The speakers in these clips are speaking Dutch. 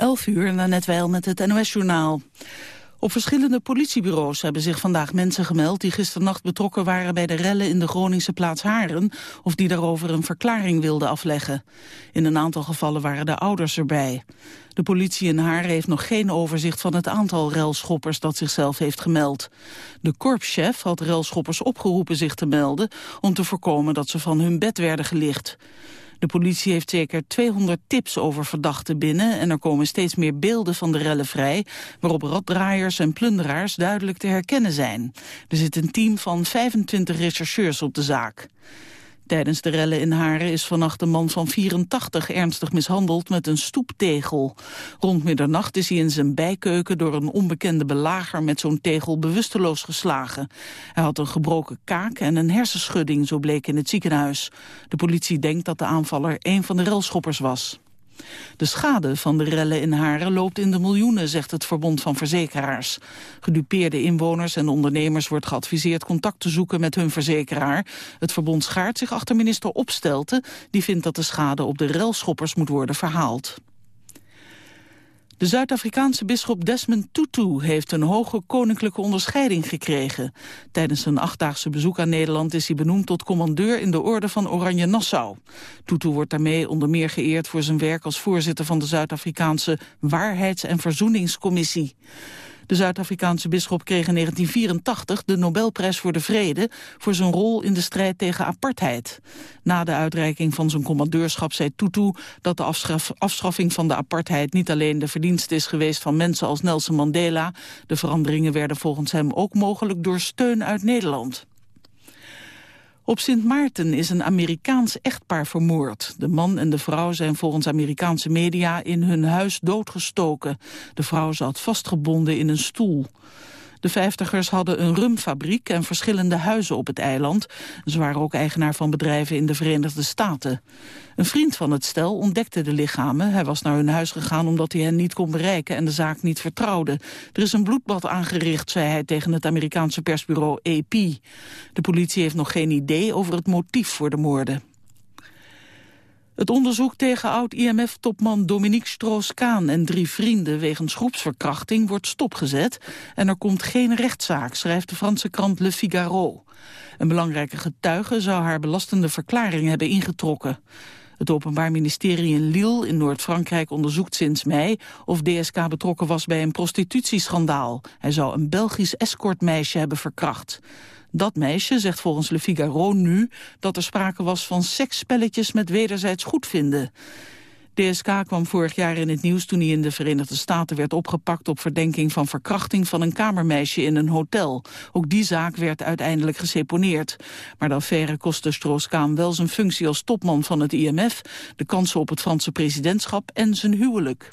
11 uur, net wel met het NOS-journaal. Op verschillende politiebureaus hebben zich vandaag mensen gemeld... die gisternacht betrokken waren bij de rellen in de Groningse plaats Haren... of die daarover een verklaring wilden afleggen. In een aantal gevallen waren de ouders erbij. De politie in Haren heeft nog geen overzicht van het aantal relschoppers... dat zichzelf heeft gemeld. De korpschef had relschoppers opgeroepen zich te melden... om te voorkomen dat ze van hun bed werden gelicht. De politie heeft zeker 200 tips over verdachten binnen... en er komen steeds meer beelden van de rellen vrij... waarop raddraaiers en plunderaars duidelijk te herkennen zijn. Er zit een team van 25 rechercheurs op de zaak. Tijdens de rellen in Haren is vannacht een man van 84 ernstig mishandeld met een stoeptegel. Rond middernacht is hij in zijn bijkeuken door een onbekende belager met zo'n tegel bewusteloos geslagen. Hij had een gebroken kaak en een hersenschudding, zo bleek in het ziekenhuis. De politie denkt dat de aanvaller een van de relschoppers was. De schade van de rellen in Haren loopt in de miljoenen, zegt het Verbond van Verzekeraars. Gedupeerde inwoners en ondernemers wordt geadviseerd contact te zoeken met hun verzekeraar. Het verbond schaart zich achter minister Opstelten, die vindt dat de schade op de relschoppers moet worden verhaald. De Zuid-Afrikaanse bisschop Desmond Tutu heeft een hoge koninklijke onderscheiding gekregen. Tijdens een achtdaagse bezoek aan Nederland is hij benoemd tot commandeur in de orde van Oranje Nassau. Tutu wordt daarmee onder meer geëerd voor zijn werk als voorzitter van de Zuid-Afrikaanse Waarheids- en Verzoeningscommissie. De Zuid-Afrikaanse bisschop kreeg in 1984 de Nobelprijs voor de Vrede voor zijn rol in de strijd tegen apartheid. Na de uitreiking van zijn commandeurschap zei Tutu dat de afschaffing van de apartheid niet alleen de verdienste is geweest van mensen als Nelson Mandela. De veranderingen werden volgens hem ook mogelijk door steun uit Nederland. Op Sint Maarten is een Amerikaans echtpaar vermoord. De man en de vrouw zijn volgens Amerikaanse media in hun huis doodgestoken. De vrouw zat vastgebonden in een stoel. De vijftigers hadden een rumfabriek en verschillende huizen op het eiland. Ze waren ook eigenaar van bedrijven in de Verenigde Staten. Een vriend van het stel ontdekte de lichamen. Hij was naar hun huis gegaan omdat hij hen niet kon bereiken en de zaak niet vertrouwde. Er is een bloedbad aangericht, zei hij tegen het Amerikaanse persbureau AP. De politie heeft nog geen idee over het motief voor de moorden. Het onderzoek tegen oud-IMF-topman Dominique Stroos-Kaan en drie vrienden wegens groepsverkrachting wordt stopgezet en er komt geen rechtszaak, schrijft de Franse krant Le Figaro. Een belangrijke getuige zou haar belastende verklaring hebben ingetrokken. Het Openbaar Ministerie in Lille in Noord-Frankrijk onderzoekt sinds mei of DSK betrokken was bij een prostitutieschandaal. Hij zou een Belgisch escortmeisje hebben verkracht. Dat meisje zegt volgens Le Figaro nu dat er sprake was van seksspelletjes met wederzijds goedvinden. DSK kwam vorig jaar in het nieuws toen hij in de Verenigde Staten werd opgepakt op verdenking van verkrachting van een kamermeisje in een hotel. Ook die zaak werd uiteindelijk geseponeerd. Maar de affaire kostte Stroos-Kaan wel zijn functie als topman van het IMF, de kansen op het Franse presidentschap en zijn huwelijk.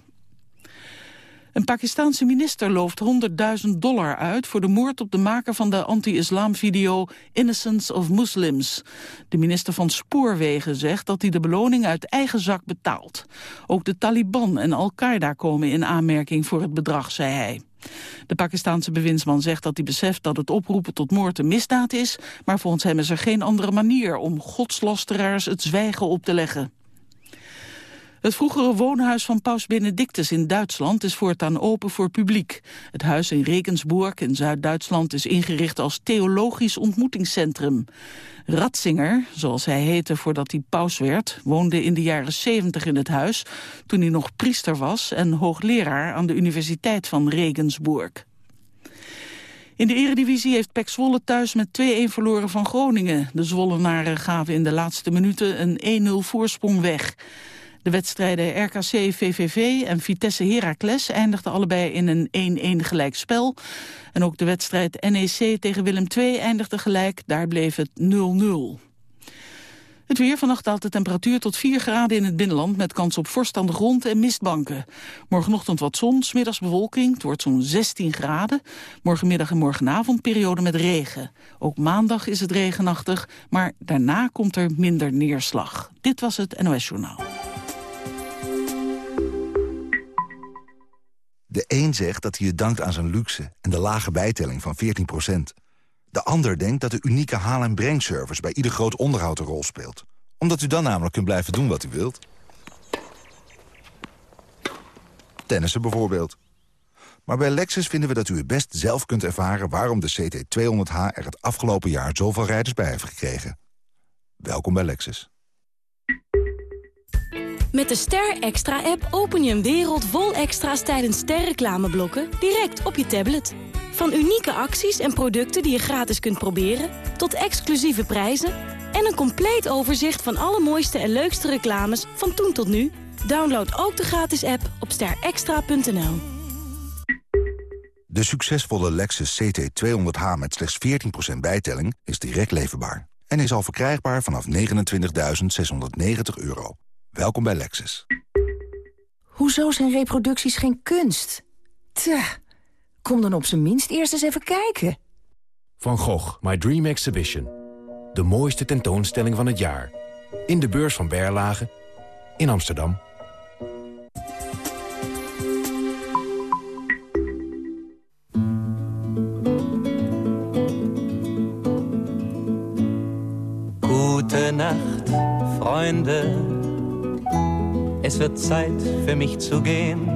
Een Pakistanse minister looft 100.000 dollar uit voor de moord op de maker van de anti-islam-video Innocence of Muslims. De minister van Spoorwegen zegt dat hij de beloning uit eigen zak betaalt. Ook de Taliban en Al-Qaeda komen in aanmerking voor het bedrag, zei hij. De Pakistanse bewindsman zegt dat hij beseft dat het oproepen tot moord een misdaad is, maar volgens hem is er geen andere manier om godslasteraars het zwijgen op te leggen. Het vroegere woonhuis van paus Benedictus in Duitsland is voortaan open voor publiek. Het huis in Regensburg in Zuid-Duitsland is ingericht als theologisch ontmoetingscentrum. Ratzinger, zoals hij heette voordat hij paus werd, woonde in de jaren 70 in het huis, toen hij nog priester was en hoogleraar aan de Universiteit van Regensburg. In de eredivisie heeft Pek Zwolle thuis met 2-1 verloren van Groningen. De Zwollenaren gaven in de laatste minuten een 1-0 voorsprong weg. De wedstrijden RKC-VVV en Vitesse-Heracles eindigden allebei in een 1-1 gelijkspel. En ook de wedstrijd NEC tegen Willem II eindigde gelijk, daar bleef het 0-0. Het weer, vannacht daalt de temperatuur tot 4 graden in het binnenland... met kans op vorst aan de grond en mistbanken. Morgenochtend wat zon, smiddags bewolking, het wordt zo'n 16 graden. Morgenmiddag en morgenavond periode met regen. Ook maandag is het regenachtig, maar daarna komt er minder neerslag. Dit was het NOS Journaal. De een zegt dat hij het dankt aan zijn luxe en de lage bijtelling van 14%. De ander denkt dat de unieke haal- en brengservice bij ieder groot onderhoud een rol speelt. Omdat u dan namelijk kunt blijven doen wat u wilt. Tennissen bijvoorbeeld. Maar bij Lexus vinden we dat u het best zelf kunt ervaren... waarom de CT200H er het afgelopen jaar zoveel rijders bij heeft gekregen. Welkom bij Lexus. Met de Ster Extra-app open je een wereld vol extra's tijdens sterreclameblokken direct op je tablet. Van unieke acties en producten die je gratis kunt proberen... tot exclusieve prijzen en een compleet overzicht van alle mooiste en leukste reclames van toen tot nu. Download ook de gratis app op sterextra.nl. De succesvolle Lexus CT200H met slechts 14% bijtelling is direct leverbaar. En is al verkrijgbaar vanaf 29.690 euro. Welkom bij Lexus. Hoezo zijn reproducties geen kunst? Tja, kom dan op zijn minst eerst eens even kijken. Van Gogh, My Dream Exhibition. De mooiste tentoonstelling van het jaar. In de beurs van Berlage, in Amsterdam. Gute Nacht, Freunde. Es wird Zeit für mich zu gehen.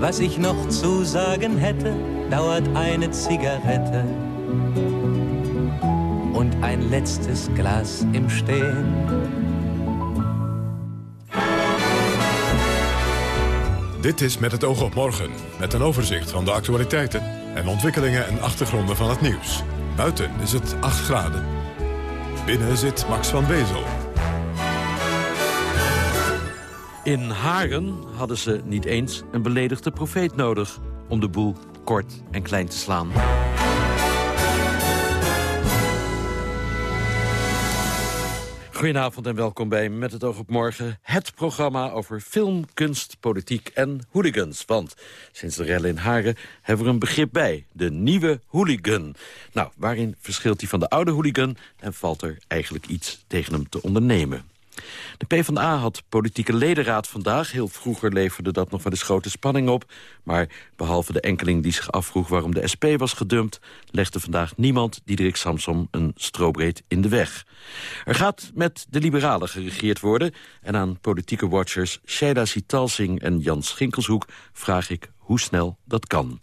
Was ich noch zu sagen hätte, dauert eine Zigarette und ein letztes Glas im Stehen. Dit is Met het oog op morgen, met een overzicht van de actualiteiten en ontwikkelingen en achtergronden van het nieuws. Buiten is het 8 graden. Binnen zit Max van Wezel. In Haren hadden ze niet eens een beledigde profeet nodig... om de boel kort en klein te slaan. Goedenavond en welkom bij Met het oog op morgen. Het programma over film, kunst, politiek en hooligans. Want sinds de rellen in Haren hebben we een begrip bij. De nieuwe hooligan. Nou, waarin verschilt hij van de oude hooligan... en valt er eigenlijk iets tegen hem te ondernemen? De PvdA had politieke ledenraad vandaag. Heel vroeger leverde dat nog wel eens grote spanning op. Maar behalve de enkeling die zich afvroeg waarom de SP was gedumpt... legde vandaag niemand Diederik Samsom een strobreed in de weg. Er gaat met de liberalen geregeerd worden... en aan politieke watchers Sheila Sitalsing en Jan Schinkelshoek vraag ik hoe snel dat kan.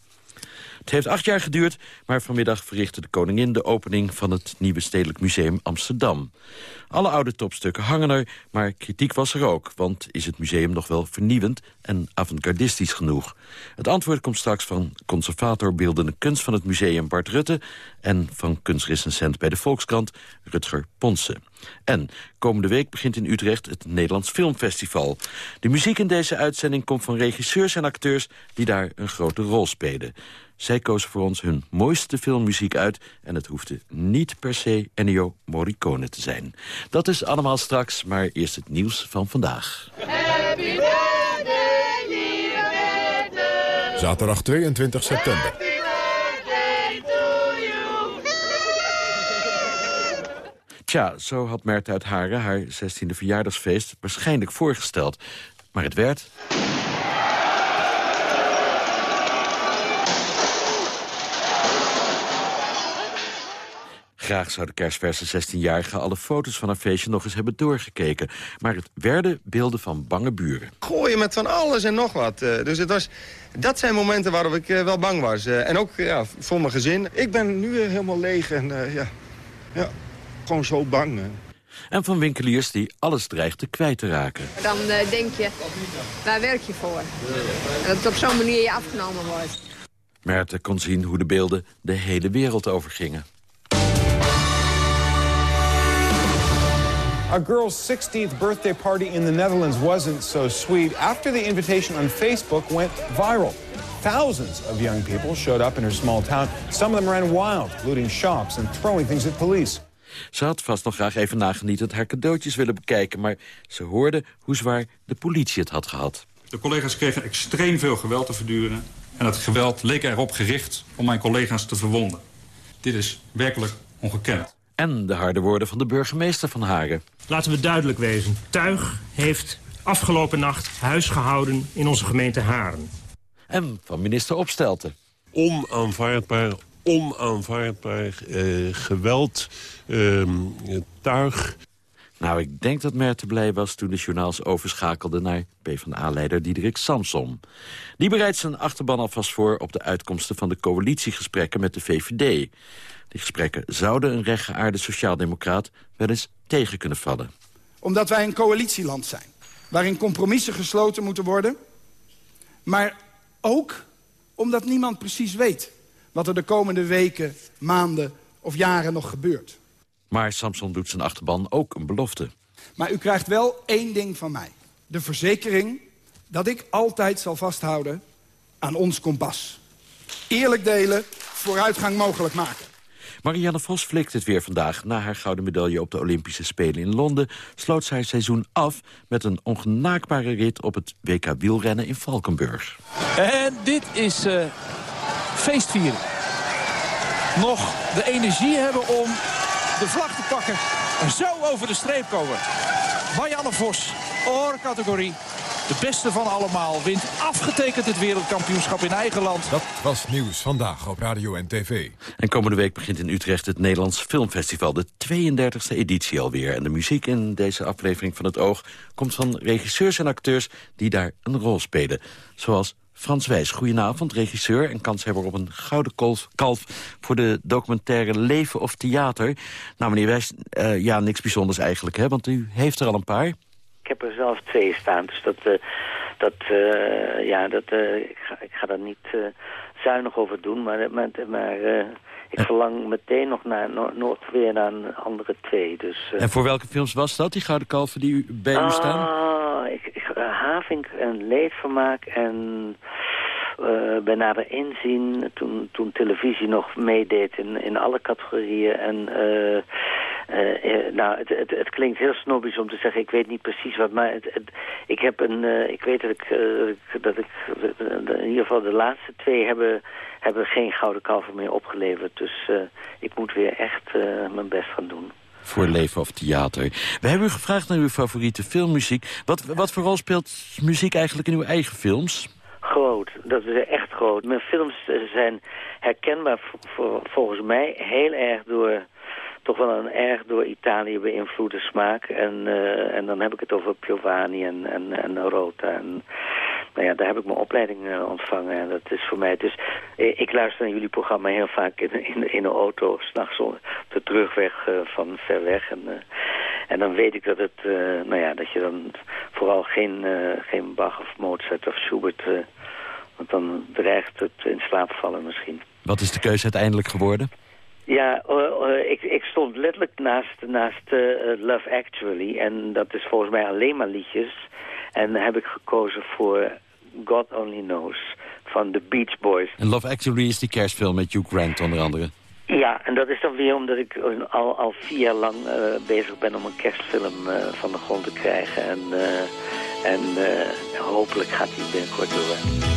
Het heeft acht jaar geduurd, maar vanmiddag verrichtte de koningin de opening van het Nieuwe Stedelijk Museum Amsterdam. Alle oude topstukken hangen er, maar kritiek was er ook, want is het museum nog wel vernieuwend en avant-gardistisch genoeg? Het antwoord komt straks van conservator beeldende kunst van het museum Bart Rutte en van kunstrecensent bij de Volkskrant Rutger Ponsen. En komende week begint in Utrecht het Nederlands Filmfestival. De muziek in deze uitzending komt van regisseurs en acteurs die daar een grote rol spelen. Zij kozen voor ons hun mooiste filmmuziek uit... en het hoefde niet per se Ennio Morricone te zijn. Dat is allemaal straks, maar eerst het nieuws van vandaag. Zaterdag 22 september. Tja, zo had Mert uit Haren haar 16e verjaardagsfeest waarschijnlijk voorgesteld. Maar het werd... Graag zou de kerstverse 16-jarige alle foto's van haar feestje nog eens hebben doorgekeken. Maar het werden beelden van bange buren. Gooien met van alles en nog wat. Eh, dus het was, dat zijn momenten waarop ik eh, wel bang was. Eh, en ook ja, voor mijn gezin. Ik ben nu helemaal leeg en ja, ja, gewoon zo bang. En van winkeliers die alles dreigden kwijt te raken. Dan denk je, waar werk je voor? Dat het op zo'n manier je afgenomen wordt. Merte kon zien hoe de beelden de hele wereld overgingen. A girl's 16th birthday party in the Netherlands wasn't so sweet after the invitation on Facebook went viral. Thousands of young people showed up in her small town. Some of them ran wild, looting shops and throwing things at police. Ze had vast nog graag even nagenietend haar cadeautjes willen bekijken... maar ze hoorde hoe zwaar de politie het had gehad. De collega's kregen extreem veel geweld te verduren... en het geweld leek erop gericht om mijn collega's te verwonden. Dit is werkelijk ongekend. En de harde woorden van de burgemeester van Hagen. Laten we duidelijk wezen. Tuig heeft afgelopen nacht huis gehouden in onze gemeente Haren. En van minister Opstelten. Onaanvaardbaar, onaanvaardbaar, eh, geweld, eh, tuig. Nou, ik denk dat Merte blij was toen de journaals overschakelden naar PvdA-leider Diederik Samsom. Die bereidt zijn achterban alvast voor op de uitkomsten van de coalitiegesprekken met de VVD. Die gesprekken zouden een rechtgeaarde sociaaldemocraat wel eens tegen kunnen vallen. Omdat wij een coalitieland zijn, waarin compromissen gesloten moeten worden... maar ook omdat niemand precies weet wat er de komende weken, maanden of jaren nog gebeurt. Maar Samson doet zijn achterban ook een belofte. Maar u krijgt wel één ding van mij. De verzekering dat ik altijd zal vasthouden aan ons kompas. Eerlijk delen, vooruitgang mogelijk maken. Marianne Vos flikt het weer vandaag. Na haar gouden medaille op de Olympische Spelen in Londen... sloot zij het seizoen af met een ongenaakbare rit... op het WK wielrennen in Valkenburg. En dit is uh, feestvieren. Nog de energie hebben om de vlag te pakken. En zo over de streep komen. Marianne Vos, or-categorie. De beste van allemaal wint afgetekend het wereldkampioenschap in eigen land. Dat was Nieuws Vandaag op Radio en TV. En komende week begint in Utrecht het Nederlands Filmfestival. De 32e editie alweer. En de muziek in deze aflevering van Het Oog... komt van regisseurs en acteurs die daar een rol spelen. Zoals Frans Wijs, goedenavond, regisseur en kanshebber op een gouden kalf, kalf voor de documentaire Leven of Theater. Nou, meneer Wijs, uh, ja, niks bijzonders eigenlijk, hè, want u heeft er al een paar. Ik heb er zelf twee staan, dus dat, uh, dat, uh, ja, dat, ik, ga, ik ga daar niet zuinig over doen, maar, maar, maar ik verlang meteen nog naar, nog weer naar een andere twee. Dus, en voor welke films was dat, die gouden kalven die u, bij u staan? Ah, ik, ik, Havink en Leedvermaak en uh, bij nader inzien, toen, toen televisie nog meedeed in, in alle categorieën. En uh, uh, nou, het, het, het, klinkt heel snobbisch om te zeggen, ik weet niet precies wat, maar het, ik heb een, ik weet dat ik, dat ik, in ieder geval de laatste twee hebben, hebben geen gouden kalver meer opgeleverd. Dus ik moet weer echt mijn best gaan doen voor leven of theater. We hebben u gevraagd naar uw favoriete filmmuziek. Wat, wat voor rol speelt muziek eigenlijk in uw eigen films? Groot, dat is echt groot. Mijn films zijn herkenbaar volgens mij heel erg door toch wel een erg door Italië beïnvloede smaak. En, uh, en dan heb ik het over Piovani en, en, en Rota. En, nou ja, daar heb ik mijn opleiding uh, ontvangen. En dat is voor mij... Dus uh, ik luister naar jullie programma heel vaak in, in, in de auto... s'nachts op de terugweg van ver weg. En, en dan weet ik dat het... nou ja, dat je dan vooral geen, geen Bach of Mozart of Schubert... want dan dreigt het in slaap vallen misschien. Wat is de keuze uiteindelijk geworden? Ja, uh, uh, ik, ik, stond letterlijk naast, naast uh, Love Actually. En dat is volgens mij alleen maar liedjes. En dan heb ik gekozen voor God Only Knows van The Beach Boys. En Love Actually is die kerstfilm met Hugh Grant onder andere. Ja, en dat is dan weer omdat ik al, al vier jaar lang bezig ben om een kerstfilm van de grond te krijgen. En, en hopelijk gaat die binnenkort door.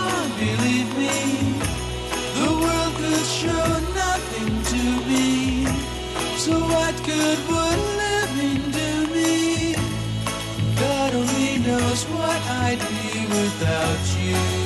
could nothing to me. So what good would living do me? God only knows what I'd be without you.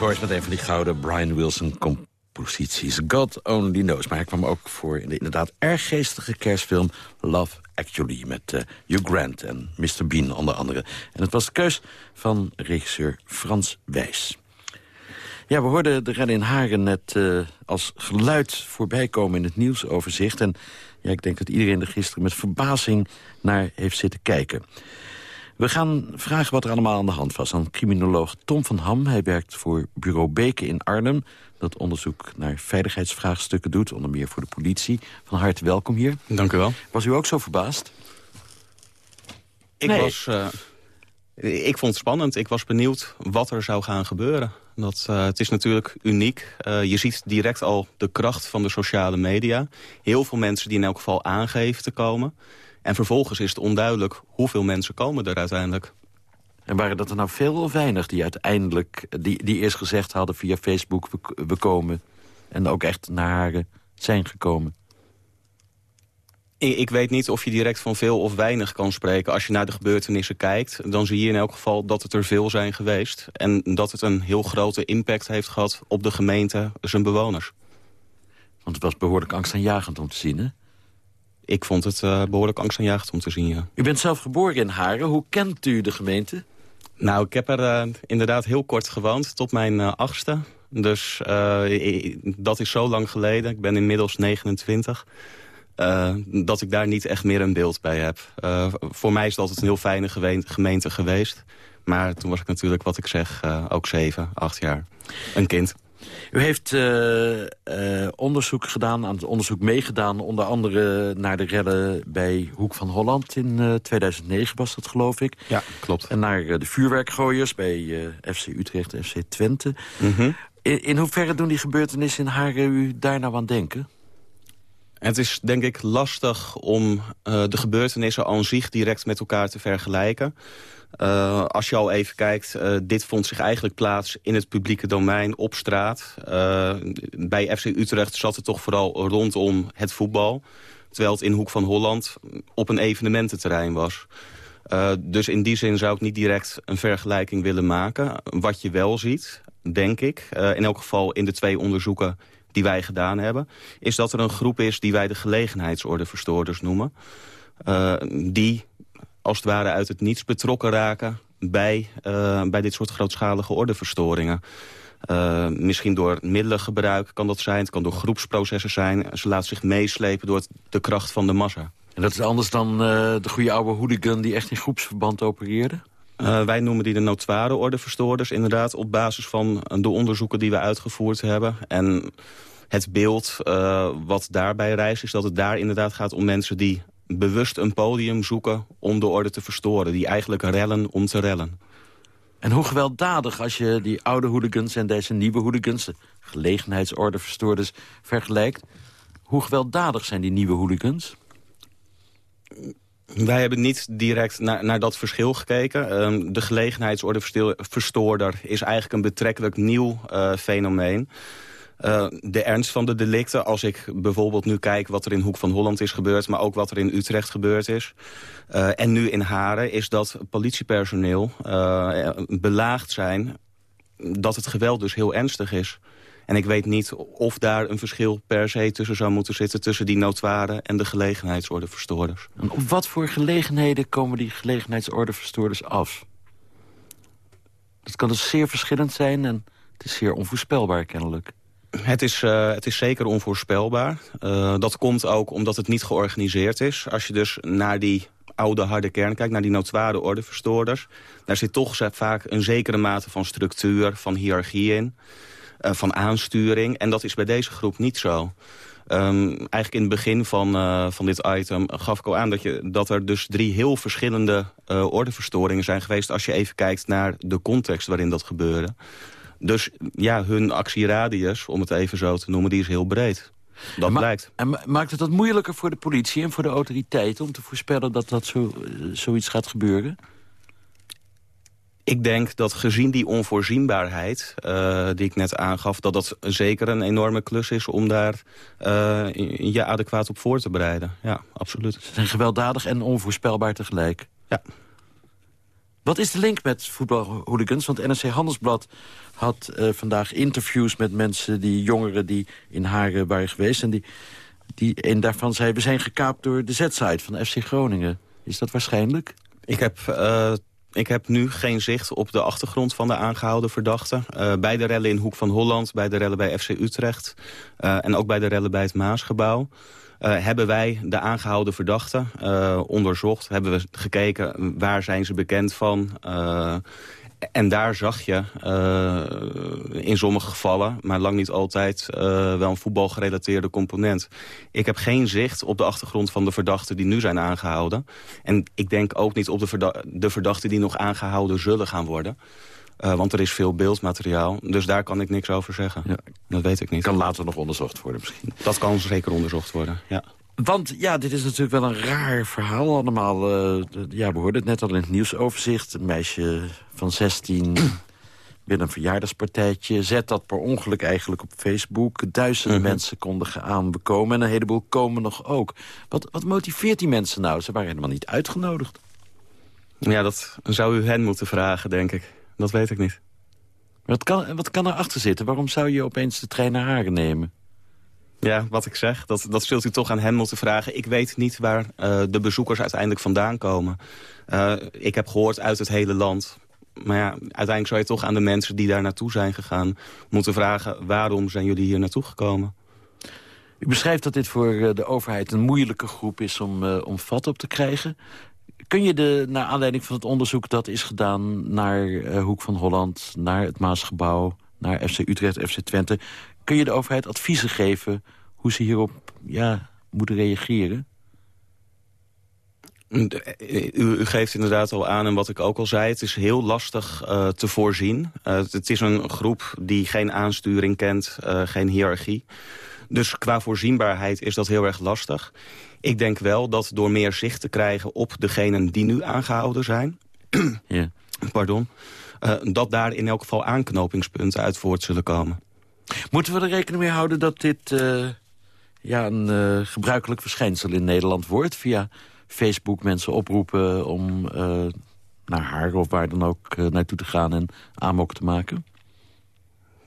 Boys met een van die gouden Brian Wilson composities. God Only Knows. Maar hij kwam ook voor in de inderdaad erg geestige kerstfilm Love Actually... met eh, Hugh Grant en Mr. Bean onder andere. En het was de keus van regisseur Frans Wijs. Ja, we hoorden de Rennen in Haren net eh, als geluid voorbij komen in het nieuwsoverzicht. En ja, ik denk dat iedereen er gisteren met verbazing naar heeft zitten kijken. We gaan vragen wat er allemaal aan de hand was aan criminoloog Tom van Ham. Hij werkt voor bureau Beke in Arnhem. Dat onderzoek naar veiligheidsvraagstukken doet, onder meer voor de politie. Van harte welkom hier. Dank u wel. Was u ook zo verbaasd? Ik, Nee. was, eh, ik vond het spannend. Ik was benieuwd wat er zou gaan gebeuren. Dat, eh, het is natuurlijk uniek. Eh, je ziet direct al de kracht van de sociale media. Heel veel mensen die in elk geval aangeven te komen. En vervolgens is het onduidelijk hoeveel mensen komen er uiteindelijk. En waren dat er nou veel of weinig die uiteindelijk... die, die eerst gezegd hadden via Facebook, we, komen... en ook echt naar Haren zijn gekomen? Ik, ik weet niet of je direct van veel of weinig kan spreken. Als je naar de gebeurtenissen kijkt, dan zie je in elk geval dat het er veel zijn geweest. En dat het een heel grote impact heeft gehad op de gemeente, zijn bewoners. Want het was behoorlijk angstaanjagend om te zien, hè? Ik vond het eh, behoorlijk angstaanjagend om te zien, ja. U bent zelf geboren in Haren. Hoe kent u de gemeente? Nou, ik heb er eh, inderdaad heel kort gewoond, tot mijn eh, achtste. Dus dat is zo lang geleden. Ik ben inmiddels 29. eh, dat ik daar niet echt meer een beeld bij heb. Voor mij is het altijd een heel fijne gemeente geweest. Maar toen was ik natuurlijk, wat ik zeg, ook zeven, acht jaar. Een kind. U heeft eh, eh, onderzoek gedaan, aan het onderzoek meegedaan... onder andere naar de rellen bij Hoek van Holland. In eh, 2009 was dat, geloof ik. Ja, klopt. En naar eh, de vuurwerkgooiers bij eh, FC Utrecht en FC Twente. Mhm. In, in hoeverre doen die gebeurtenissen in Haren u daar nou aan denken? Het is denk ik lastig om eh, de gebeurtenissen aan zich direct met elkaar te vergelijken. Eh, als je al even kijkt, eh, dit vond zich eigenlijk plaats in het publieke domein op straat. Eh, bij FC Utrecht zat het toch vooral rondom het voetbal. Terwijl het in Hoek van Holland op een evenemententerrein was. Dus in die zin zou ik niet direct een vergelijking willen maken. Wat je wel ziet, denk ik, in elk geval in de twee onderzoeken die wij gedaan hebben... is dat er een groep is die wij de gelegenheidsordeverstoorders noemen. Die als het ware uit het niets betrokken raken... bij, eh, bij dit soort grootschalige ordeverstoringen. Eh, misschien door middelengebruik kan dat zijn. Het kan door groepsprocessen zijn. Ze laten zich meeslepen door het- de kracht van de massa. En dat is anders dan eh, de goede oude hooligan... die echt in groepsverband opereerde? Wij noemen die de notoire ordeverstoorders, inderdaad... op basis van de onderzoeken die we uitgevoerd hebben. En het beeld wat daarbij reist... is dat het daar inderdaad gaat om mensen die bewust een podium zoeken... om de orde te verstoren. Die eigenlijk rellen om te rellen. En hoe gewelddadig als je die oude hooligans en deze nieuwe hooligans... de gelegenheidsordeverstoorders vergelijkt... hoe gewelddadig zijn die nieuwe hooligans? Wij hebben niet direct naar, naar dat verschil gekeken. Ehm, de gelegenheidsordeverstoorder is eigenlijk een betrekkelijk nieuw eh, fenomeen. Eh, de ernst van de delicten, als ik bijvoorbeeld nu kijk wat er in Hoek van Holland is gebeurd... maar ook wat er in Utrecht gebeurd is, eh, en nu in Haren... is dat politiepersoneel eh, belaagd zijn dat het geweld dus heel ernstig is. En ik weet niet of daar een verschil per se tussen zou moeten zitten... tussen die notoire en de gelegenheidsordeverstoorders. En op wat voor gelegenheden komen die gelegenheidsordeverstoorders af? Dat kan dus zeer verschillend zijn en het is zeer onvoorspelbaar kennelijk. Het is, eh, het is zeker onvoorspelbaar. Eh, dat komt ook omdat het niet georganiseerd is. Als je dus naar die oude harde kern kijkt, naar die notoire ordeverstoorders... daar zit toch vaak een zekere mate van structuur, van hiërarchie in... eh, van aansturing. En dat is bij deze groep niet zo. Ehm, eigenlijk in het begin van, van dit item gaf ik al aan dat, je, dat er dus drie heel verschillende uh, ordeverstoringen zijn geweest... als je even kijkt naar de context waarin dat gebeurde. Dus ja, hun actieradius, om het even zo te noemen, die is heel breed. Dat blijkt. En maakt het dat moeilijker voor de politie en voor de autoriteiten... om te voorspellen dat dat zo, zoiets gaat gebeuren? Ik denk dat gezien die onvoorzienbaarheid uh, die ik net aangaf... dat dat zeker een enorme klus is om daar uh, je adequaat op voor te bereiden. Ja, absoluut. Ze zijn gewelddadig en onvoorspelbaar tegelijk. Ja. Wat is de link met voetbalhooligans? Want NRC Handelsblad had uh, vandaag interviews met mensen... die jongeren die in Haren waren geweest. En die, die, daarvan zei, we zijn gekaapt door de Z-site van FC Groningen. Is dat waarschijnlijk? Ik heb ik heb nu geen zicht op de achtergrond van de aangehouden verdachten. Uh, bij de rellen in Hoek van Holland, bij de rellen bij FC Utrecht... En ook bij de rellen bij het Maasgebouw... Uh, hebben wij de aangehouden verdachten onderzocht. Hebben we gekeken waar zijn ze bekend van... En daar zag je in sommige gevallen, maar lang niet altijd... Wel een voetbalgerelateerde component. Ik heb geen zicht op de achtergrond van de verdachten die nu zijn aangehouden. En ik denk ook niet op de, de verdachten die nog aangehouden zullen gaan worden. Uh, want er is veel beeldmateriaal, dus daar kan ik niks over zeggen. Ja. Dat weet ik niet. Kan later nog onderzocht worden misschien. Dat kan zeker onderzocht worden, ja. Want ja, dit is natuurlijk wel een raar verhaal allemaal. Uh, ja, we hoorden het net al in het nieuwsoverzicht. Een meisje van 16 binnen een verjaardagspartijtje. Zet dat per ongeluk eigenlijk op Facebook. Duizenden mhm. mensen kondigen aan bekomen. En een heleboel komen nog ook. Wat, wat motiveert die mensen nou? Ze waren helemaal niet uitgenodigd. Ja, dat zou u hen moeten vragen, denk ik. Dat weet ik niet. Wat kan, wat kan erachter zitten? Waarom zou je opeens de trein naar nemen? Ja, wat ik zeg, dat, dat zult u toch aan hen moeten vragen. Ik weet niet waar uh, de bezoekers uiteindelijk vandaan komen. Uh, ik heb gehoord uit het hele land. Maar ja, uiteindelijk zou je toch aan de mensen die daar naartoe zijn gegaan... moeten vragen, waarom zijn jullie hier naartoe gekomen? U beschrijft dat dit voor uh, de overheid een moeilijke groep is om, om vat op te krijgen. Kun je de, naar aanleiding van het onderzoek dat is gedaan... naar Hoek van Holland, naar het Maasgebouw, naar FC Utrecht, FC Twente... Kun je de overheid adviezen geven hoe ze hierop ja, moeten reageren? U, u, geeft inderdaad al aan en wat ik ook al zei. Het is heel lastig uh, te voorzien. Het is een groep die geen aansturing kent, geen hiërarchie. Dus qua voorzienbaarheid is dat heel erg lastig. Ik denk wel dat door meer zicht te krijgen op degenen die nu aangehouden zijn... ja. Pardon. dat daar in elk geval aanknopingspunten uit voort zullen komen. Moeten we er rekening mee houden dat dit uh, ja, een uh, gebruikelijk verschijnsel in Nederland wordt? Via Facebook mensen oproepen om naar haar of waar dan ook naartoe te gaan en amok te maken?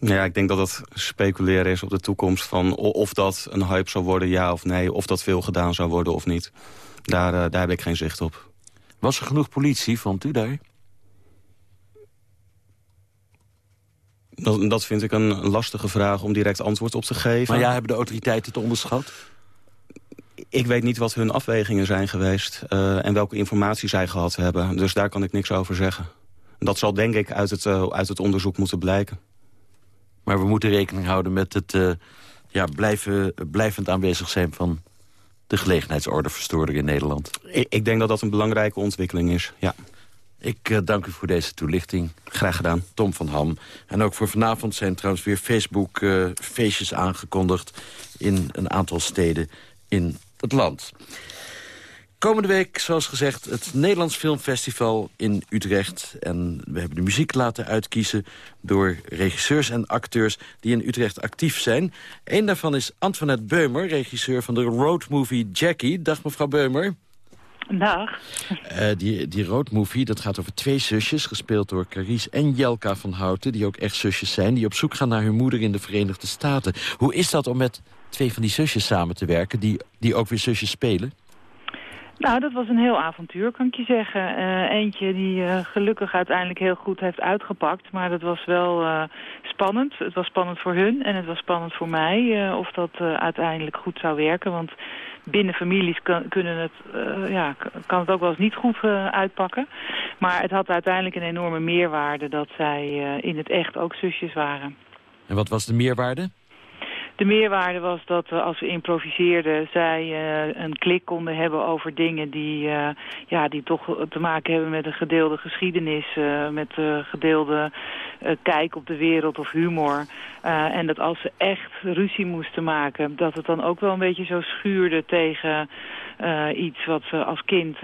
Ja, ik denk dat dat speculeren is op de toekomst van of dat een hype zou worden, ja of nee. Of dat veel gedaan zou worden of niet. Daar, daar heb ik geen zicht op. Was er genoeg politie, vond u daar? Dat, dat vind ik een lastige vraag om direct antwoord op te geven. Maar ja, hebben de autoriteiten het onderschat? Ik weet niet wat hun afwegingen zijn geweest... Uh, en welke informatie zij gehad hebben. Dus daar kan ik niks over zeggen. Dat zal denk ik uit het, uh, uit het onderzoek moeten blijken. Maar we moeten rekening houden met het uh, ja, blijven, blijvend aanwezig zijn... van de gelegenheidsordeverstoorder in Nederland. Ik, ik denk dat dat een belangrijke ontwikkeling is, ja. Ik uh, dank u voor deze toelichting. Graag gedaan. Tom van Ham. En ook voor vanavond zijn trouwens weer Facebook-feestjes uh, aangekondigd... in een aantal steden in het land. Komende week, zoals gezegd, het Nederlands Filmfestival in Utrecht. En we hebben de muziek laten uitkiezen door regisseurs en acteurs... die in Utrecht actief zijn. Eén daarvan is Antoinette Beumer, regisseur van de roadmovie Jackie. Dag mevrouw Beumer. Dag. Uh, die, die roadmovie, dat gaat over twee zusjes... gespeeld door Carice en Jelka van Houten... die ook echt zusjes zijn... die op zoek gaan naar hun moeder in de Verenigde Staten. Hoe is dat om met twee van die zusjes samen te werken... die, die ook weer zusjes spelen? Nou, dat was een heel avontuur, kan ik je zeggen. Uh, eentje die uh, gelukkig uiteindelijk heel goed heeft uitgepakt. Maar dat was wel uh, spannend. Het was spannend voor hun en het was spannend voor mij... of dat uiteindelijk goed zou werken. Want binnen families kan, kunnen het, ja, kan het ook wel eens niet goed uitpakken. Maar het had uiteindelijk een enorme meerwaarde dat zij in het echt ook zusjes waren. En wat was de meerwaarde? De de meerwaarde was dat als we improviseerden... zij uh, een klik konden hebben over dingen die, uh, ja, die toch te maken hebben met een gedeelde geschiedenis... met gedeelde kijk op de wereld of humor. En dat als ze echt ruzie moesten maken... dat het dan ook wel een beetje zo schuurde tegen... iets wat ze als kind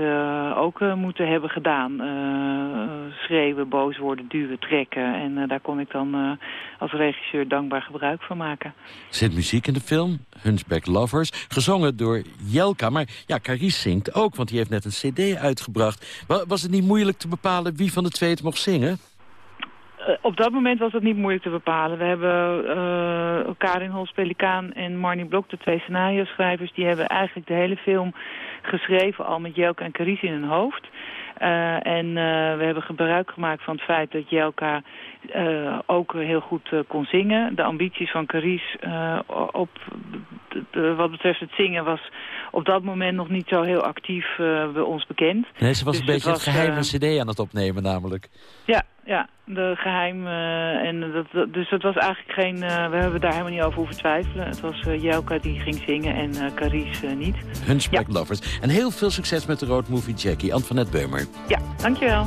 ook moeten hebben gedaan. schreeuwen, boos worden, duwen, trekken. En daar kon ik dan als regisseur dankbaar gebruik van maken. Zit muziek in de film, Hunchback Lovers, gezongen door Jelka. Maar ja, Carice zingt ook, want die heeft net een cd uitgebracht. Was het niet moeilijk te bepalen wie van de twee het mocht zingen? Uh, op dat moment was het niet moeilijk te bepalen. We hebben uh, Karin Hols-Pelikaan en Marnie Blok, de twee scenario-schrijvers... die hebben eigenlijk de hele film geschreven al met Jelka en Carice in hun hoofd. Uh, en we hebben gebruik gemaakt van het feit dat Jelka ook heel goed kon zingen. De ambities van Carice op wat betreft het zingen was op dat moment nog niet zo heel actief bij ons bekend. Nee, ze was dus een beetje het, het geheime cd aan het opnemen namelijk. Ja, ja, de geheim. Uh, en dat, dat, dus het was eigenlijk geen. Uh, we hebben daar helemaal niet over hoeven twijfelen. Het was uh, Jelka die ging zingen en uh, Carice niet. Hunchback ja. Lovers. En heel veel succes met de road movie Jackie. Antoinette Beumer. Ja, dankjewel.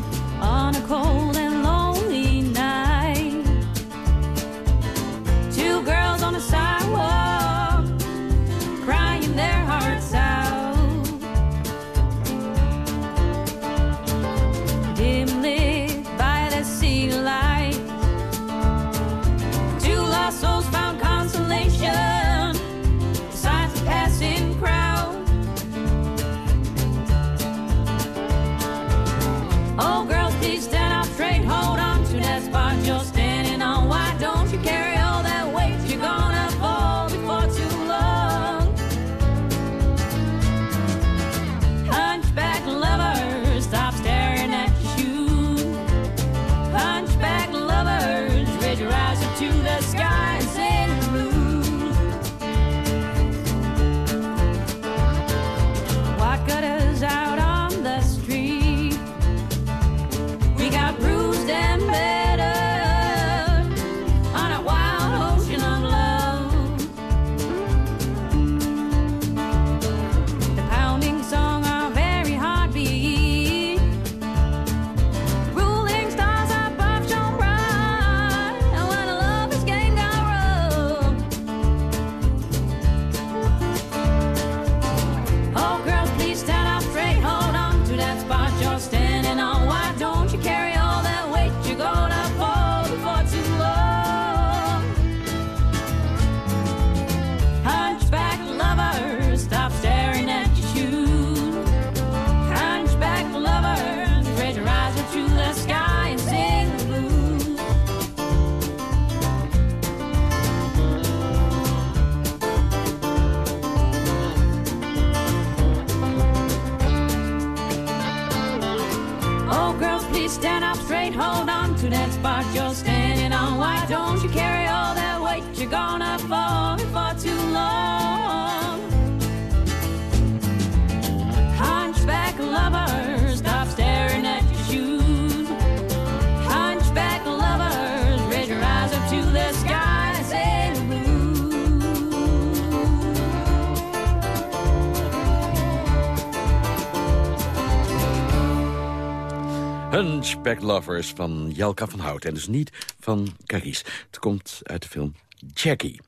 Hunchback Lovers van Jelka van Hout. En dus niet van Carice. Het komt uit de film Jackie.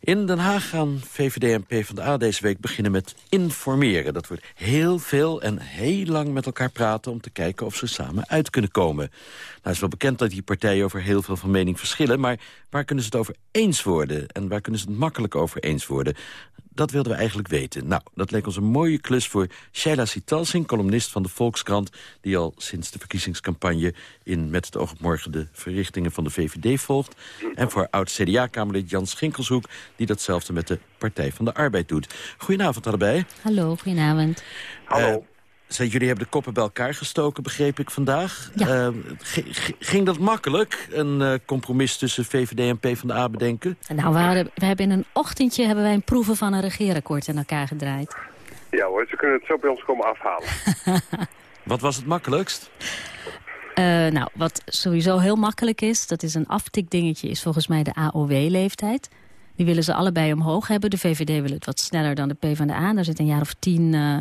In Den Haag gaan VVD en PvdA deze week beginnen met informeren. Dat wordt heel veel en heel lang met elkaar praten... om te kijken of ze samen uit kunnen komen. Nou, is wel bekend dat die partijen over heel veel van mening verschillen... maar waar kunnen ze het over eens worden? En waar kunnen ze het makkelijk over eens worden? Dat wilden we eigenlijk weten. Nou, dat leek ons een mooie klus voor Sheila Sitalsing, columnist van de Volkskrant... die al sinds de verkiezingscampagne in Met het oog op morgen... de verrichtingen van de VVD volgt. En voor oud-CDA-kamerlid Jan Schinkelshoek... die datzelfde met de Partij van de Arbeid doet. Goedenavond allebei. Hallo, goedenavond. Hallo. Jullie hebben de koppen bij elkaar gestoken, begreep ik vandaag. Ja. ging dat makkelijk, een uh, compromis tussen VVD en PvdA bedenken? Nou, we, hadden, we hebben in een ochtendje hebben wij een proeven van een regeerakkoord in elkaar gedraaid. Ja hoor, ze kunnen het zo bij ons komen afhalen. Wat was het makkelijkst? Uh, nou, wat sowieso heel makkelijk is, dat is een aftikdingetje, is volgens mij de AOW-leeftijd. Die willen ze allebei omhoog hebben. De VVD wil het wat sneller dan de PvdA. Daar zit een jaar of tien uh,